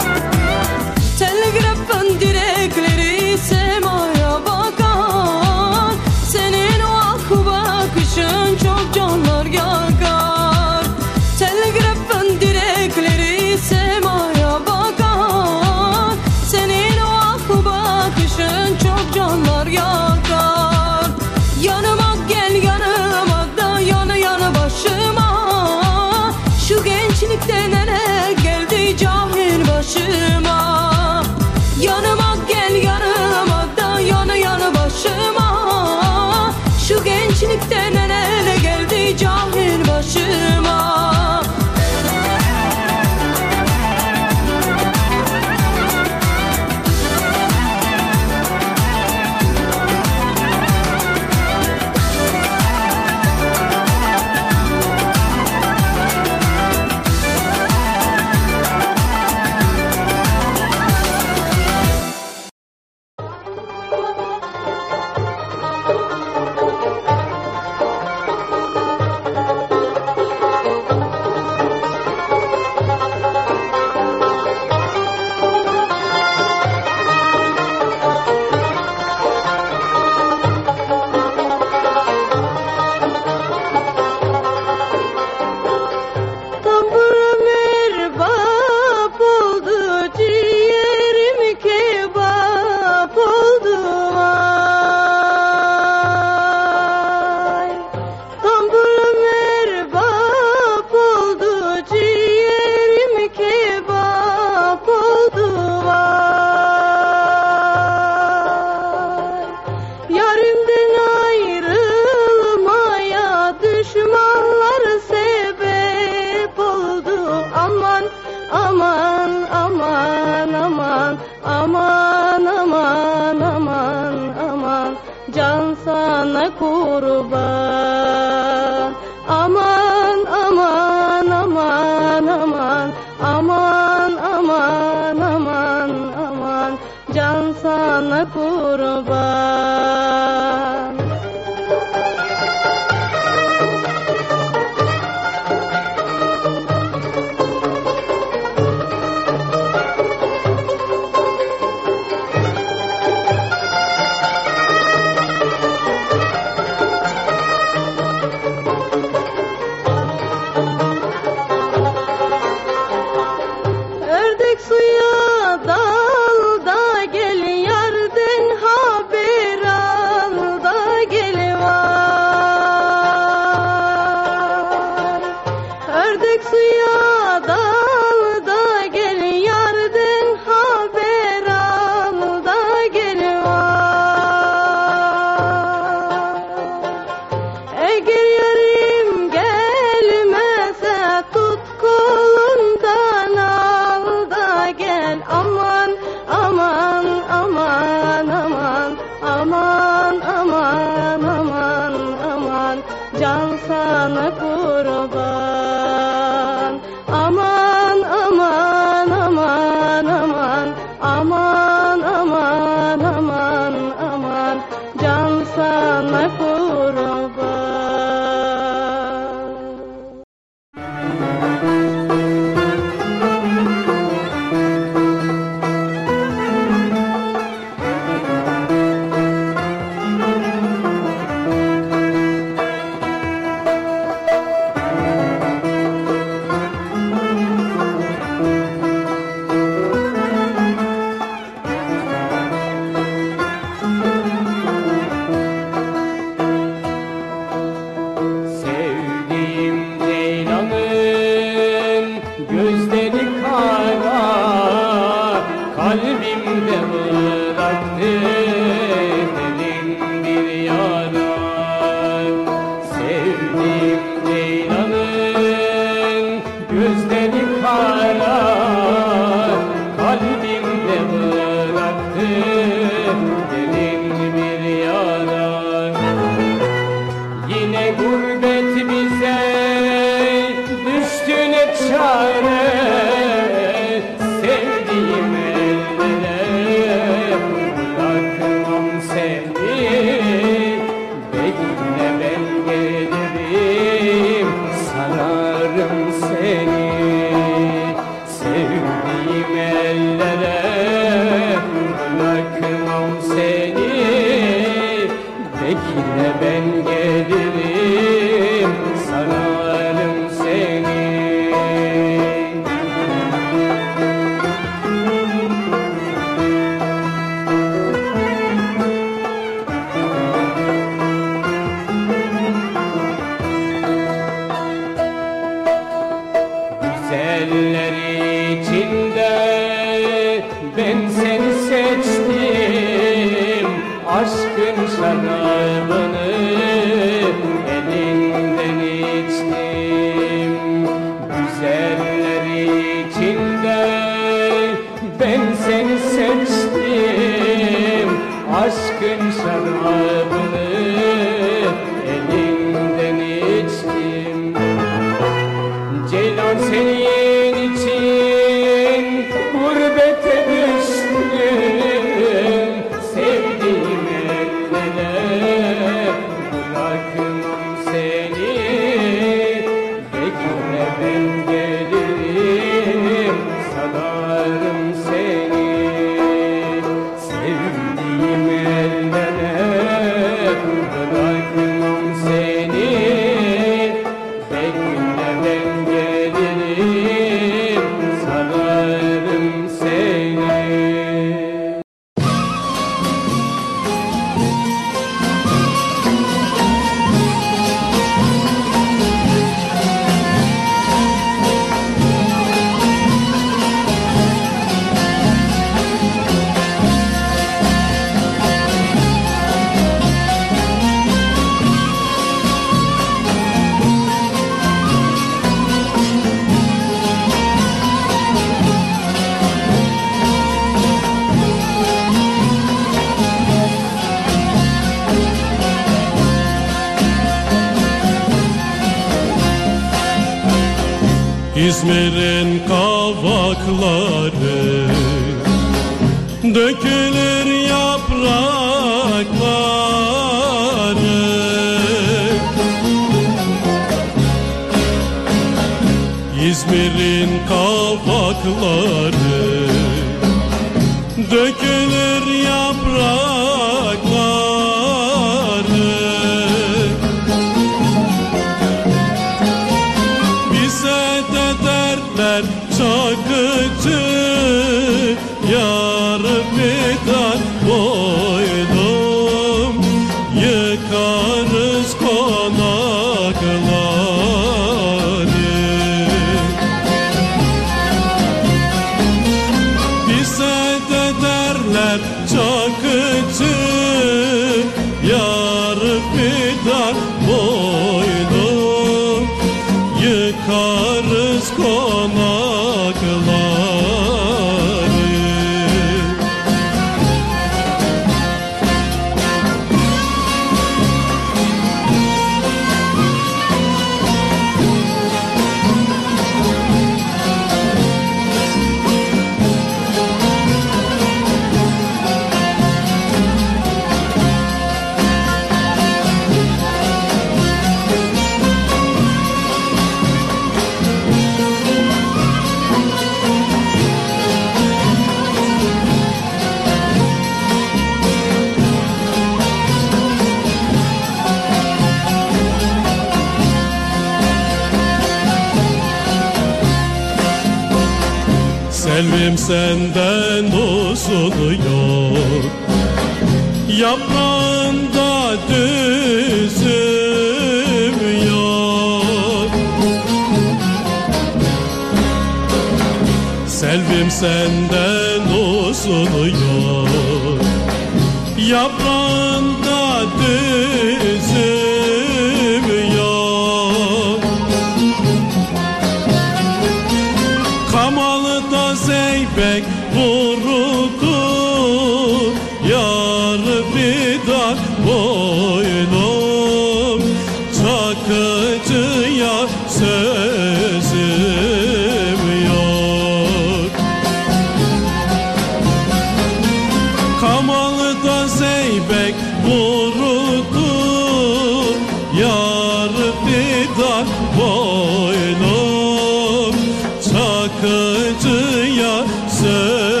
怎样生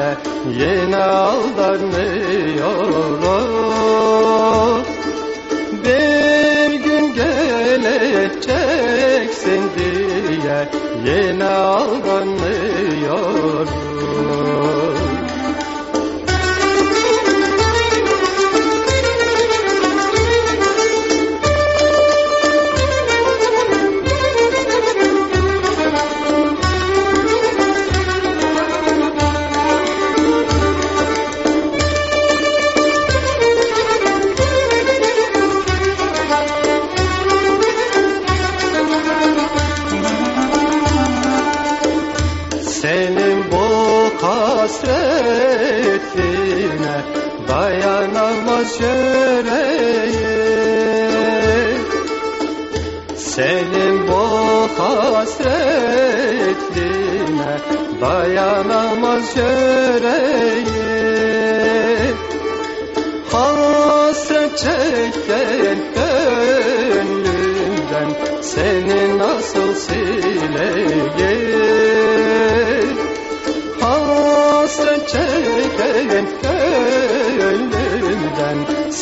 yine yine aldanıyoruz Bir gün geleceksin diye yine aldanıyoruz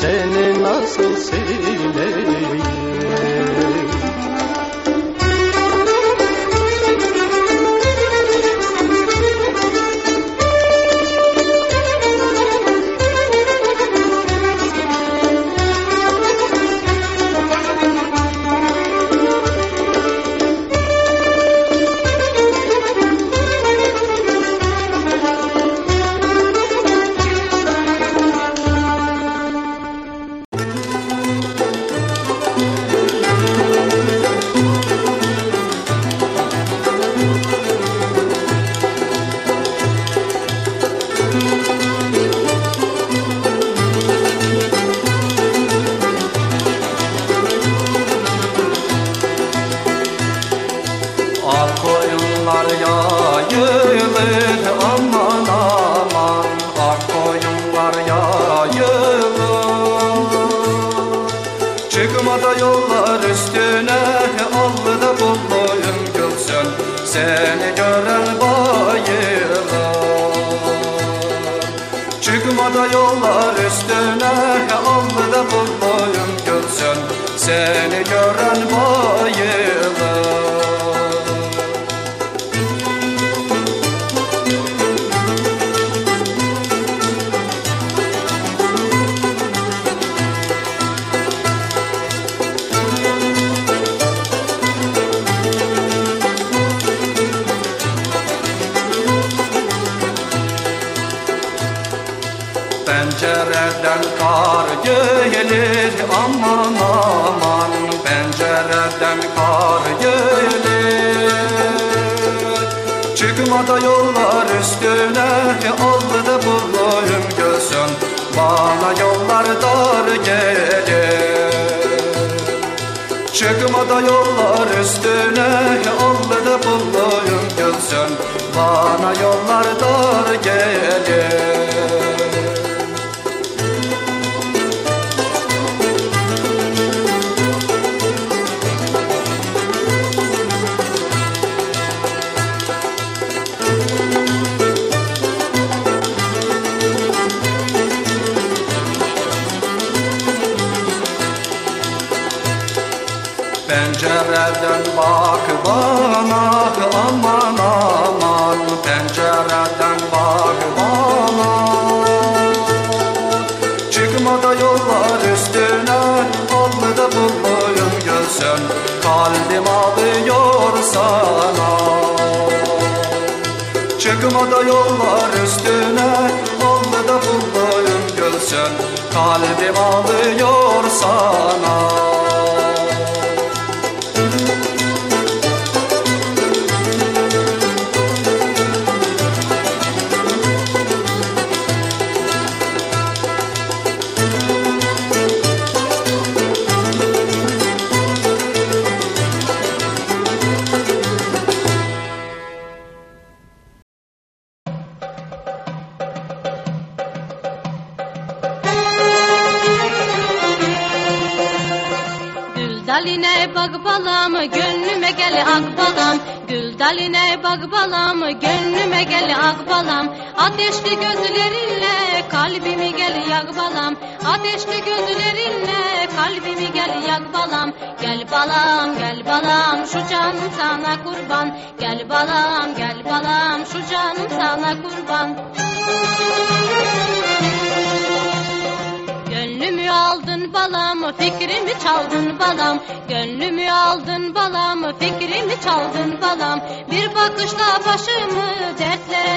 Senin nasıl sevdiğin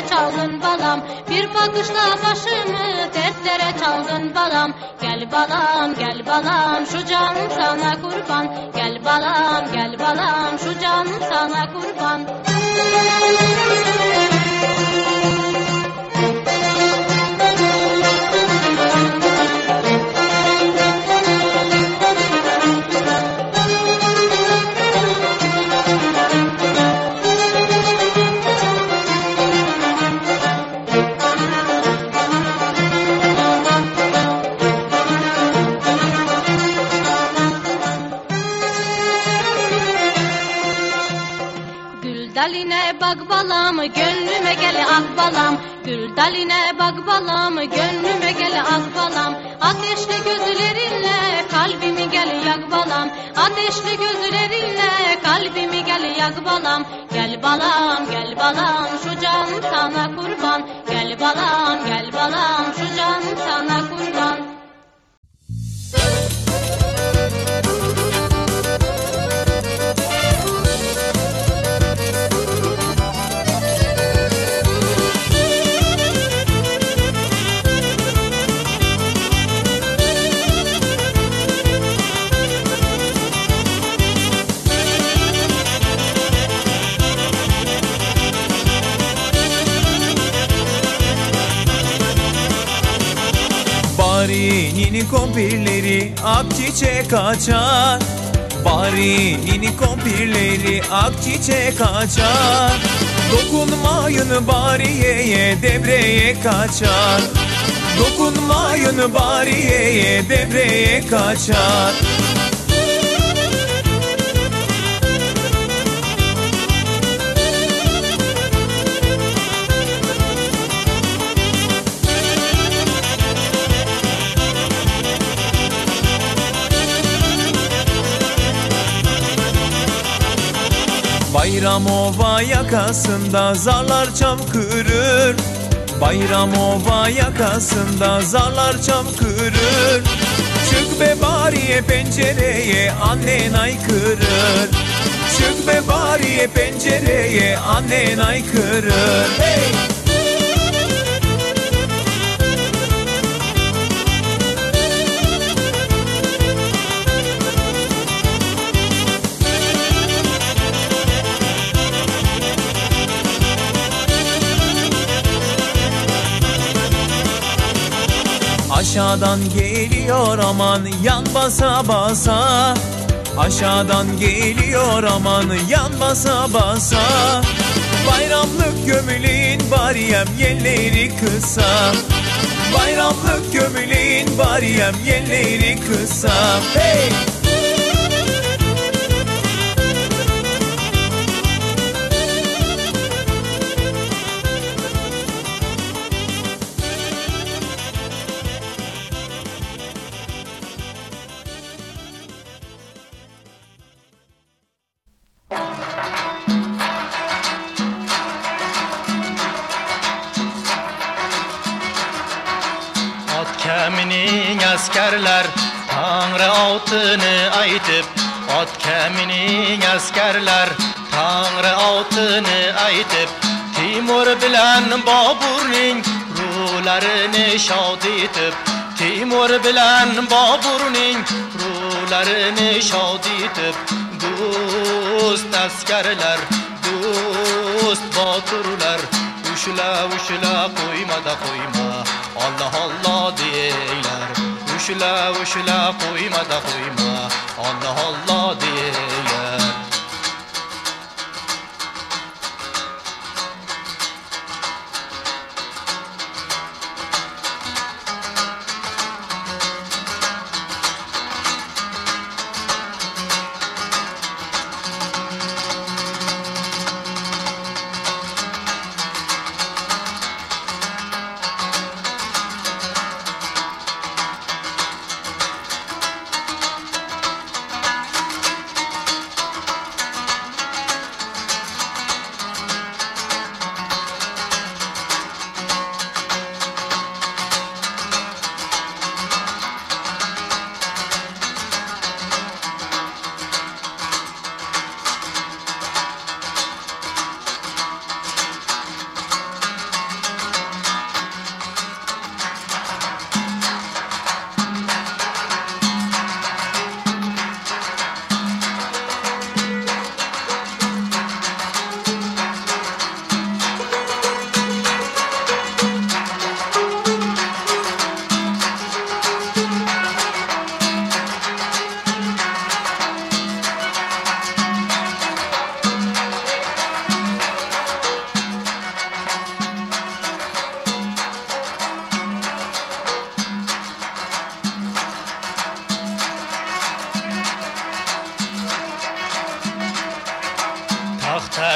çaldın balam. Bir bakışla başımı dertlere çaldın balam. Gel balam, gel balam, şu canım sana kurban. Gel balam, gel balam, şu canım sana kurban. Bak balam, gönlüme gel balam. Gül daline bak balam, gönlüme gel ak balam. Ateşli gözlerinle kalbimi gel yak balam. Ateşli gözlerinle kalbimi gel yak balam. Gel balam, gel balam, şu canım sana kurban. Gel balam, gel balam, şu canım sana kurban. Kompirleri akçiçek açar. Bari nini kompirleri akçiçek açar. Dokunmayın bariyeye devreye kaçar. Dokunmayın bariyeye devreye kaçar Bayramova yakasında zarlar çam kırır. Bayramova yakasında zarlar çam kırır. Çık be bariye pencereye annen aykırır. Çık be bariye pencereye annen aykırır. Hey! Aşağıdan geliyor aman yan basa basa. Aşağıdan geliyor aman yan basa basa. Bayramlık gömüleğin bariyem yelleri kısa. Bayramlık gömüleğin bariyem yelleri kısa. Hey! Aytib otga mining askarlar Tangri otini aytib Timur bilan Boburning ruhlarini shod etib Timur bilan Boburning ruhlarini shod etib Do'st askarlar do'st boturlar Ushla ushla qo'ymada qo'yma olloh olloh Ushla ushla qo'ymada qo'yma Allah Allah deyler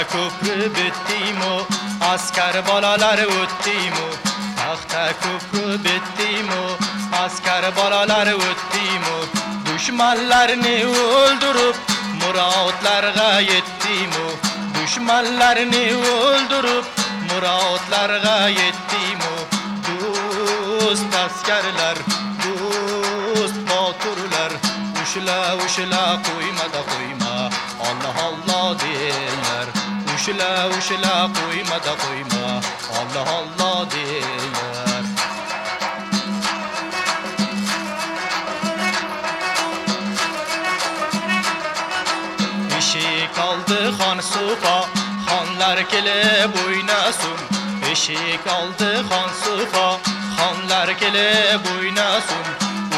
ko'p ko'pri bitdimu askar bolalar o'tdimu Taxta ko'pri bitdimu askar bolalar o'tdimu Dushmanlarni o'ldirib murodlarga yetdimu Dushmanlarni o'ldirib murodlarga yetdimu Do'st askarlar do'st boturlar Ushla ushla qo'ymada qo'yma Allah Allah deyler Ushla ushla qo'ymada qo'yma Allah Allah deyler Eshik oldi xon sufa xonlar kelib o'ynasin Eshik oldi xon sufa xonlar kelib o'ynasin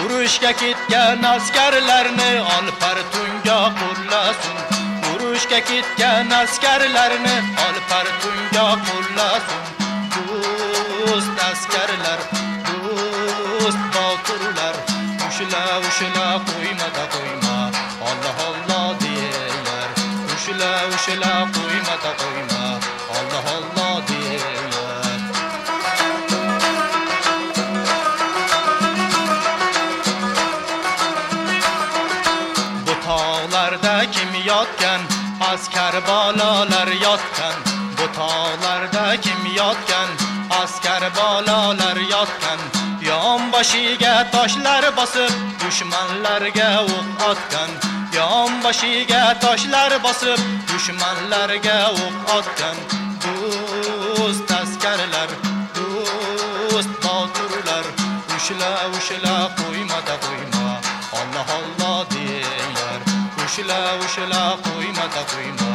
Urushga ketgan askarlarni olpar tunga qo'llasin Urushga ketgan askarlarni olpar tunga qo'llasin. Do'st askarlar do'st botirlar. Ushla ushla qo'l başiga toshlar bosib dushmanlarga o'q otgan yon boshiga toshlar bosib dushmanlarga o'q otgan do'st askarlar do'st botirlar ushla ushla qo'ymada qo'yma olloh olloh denglar ushla ushla qo'ymada qo'yma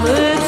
solid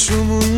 树木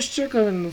シチューカメラの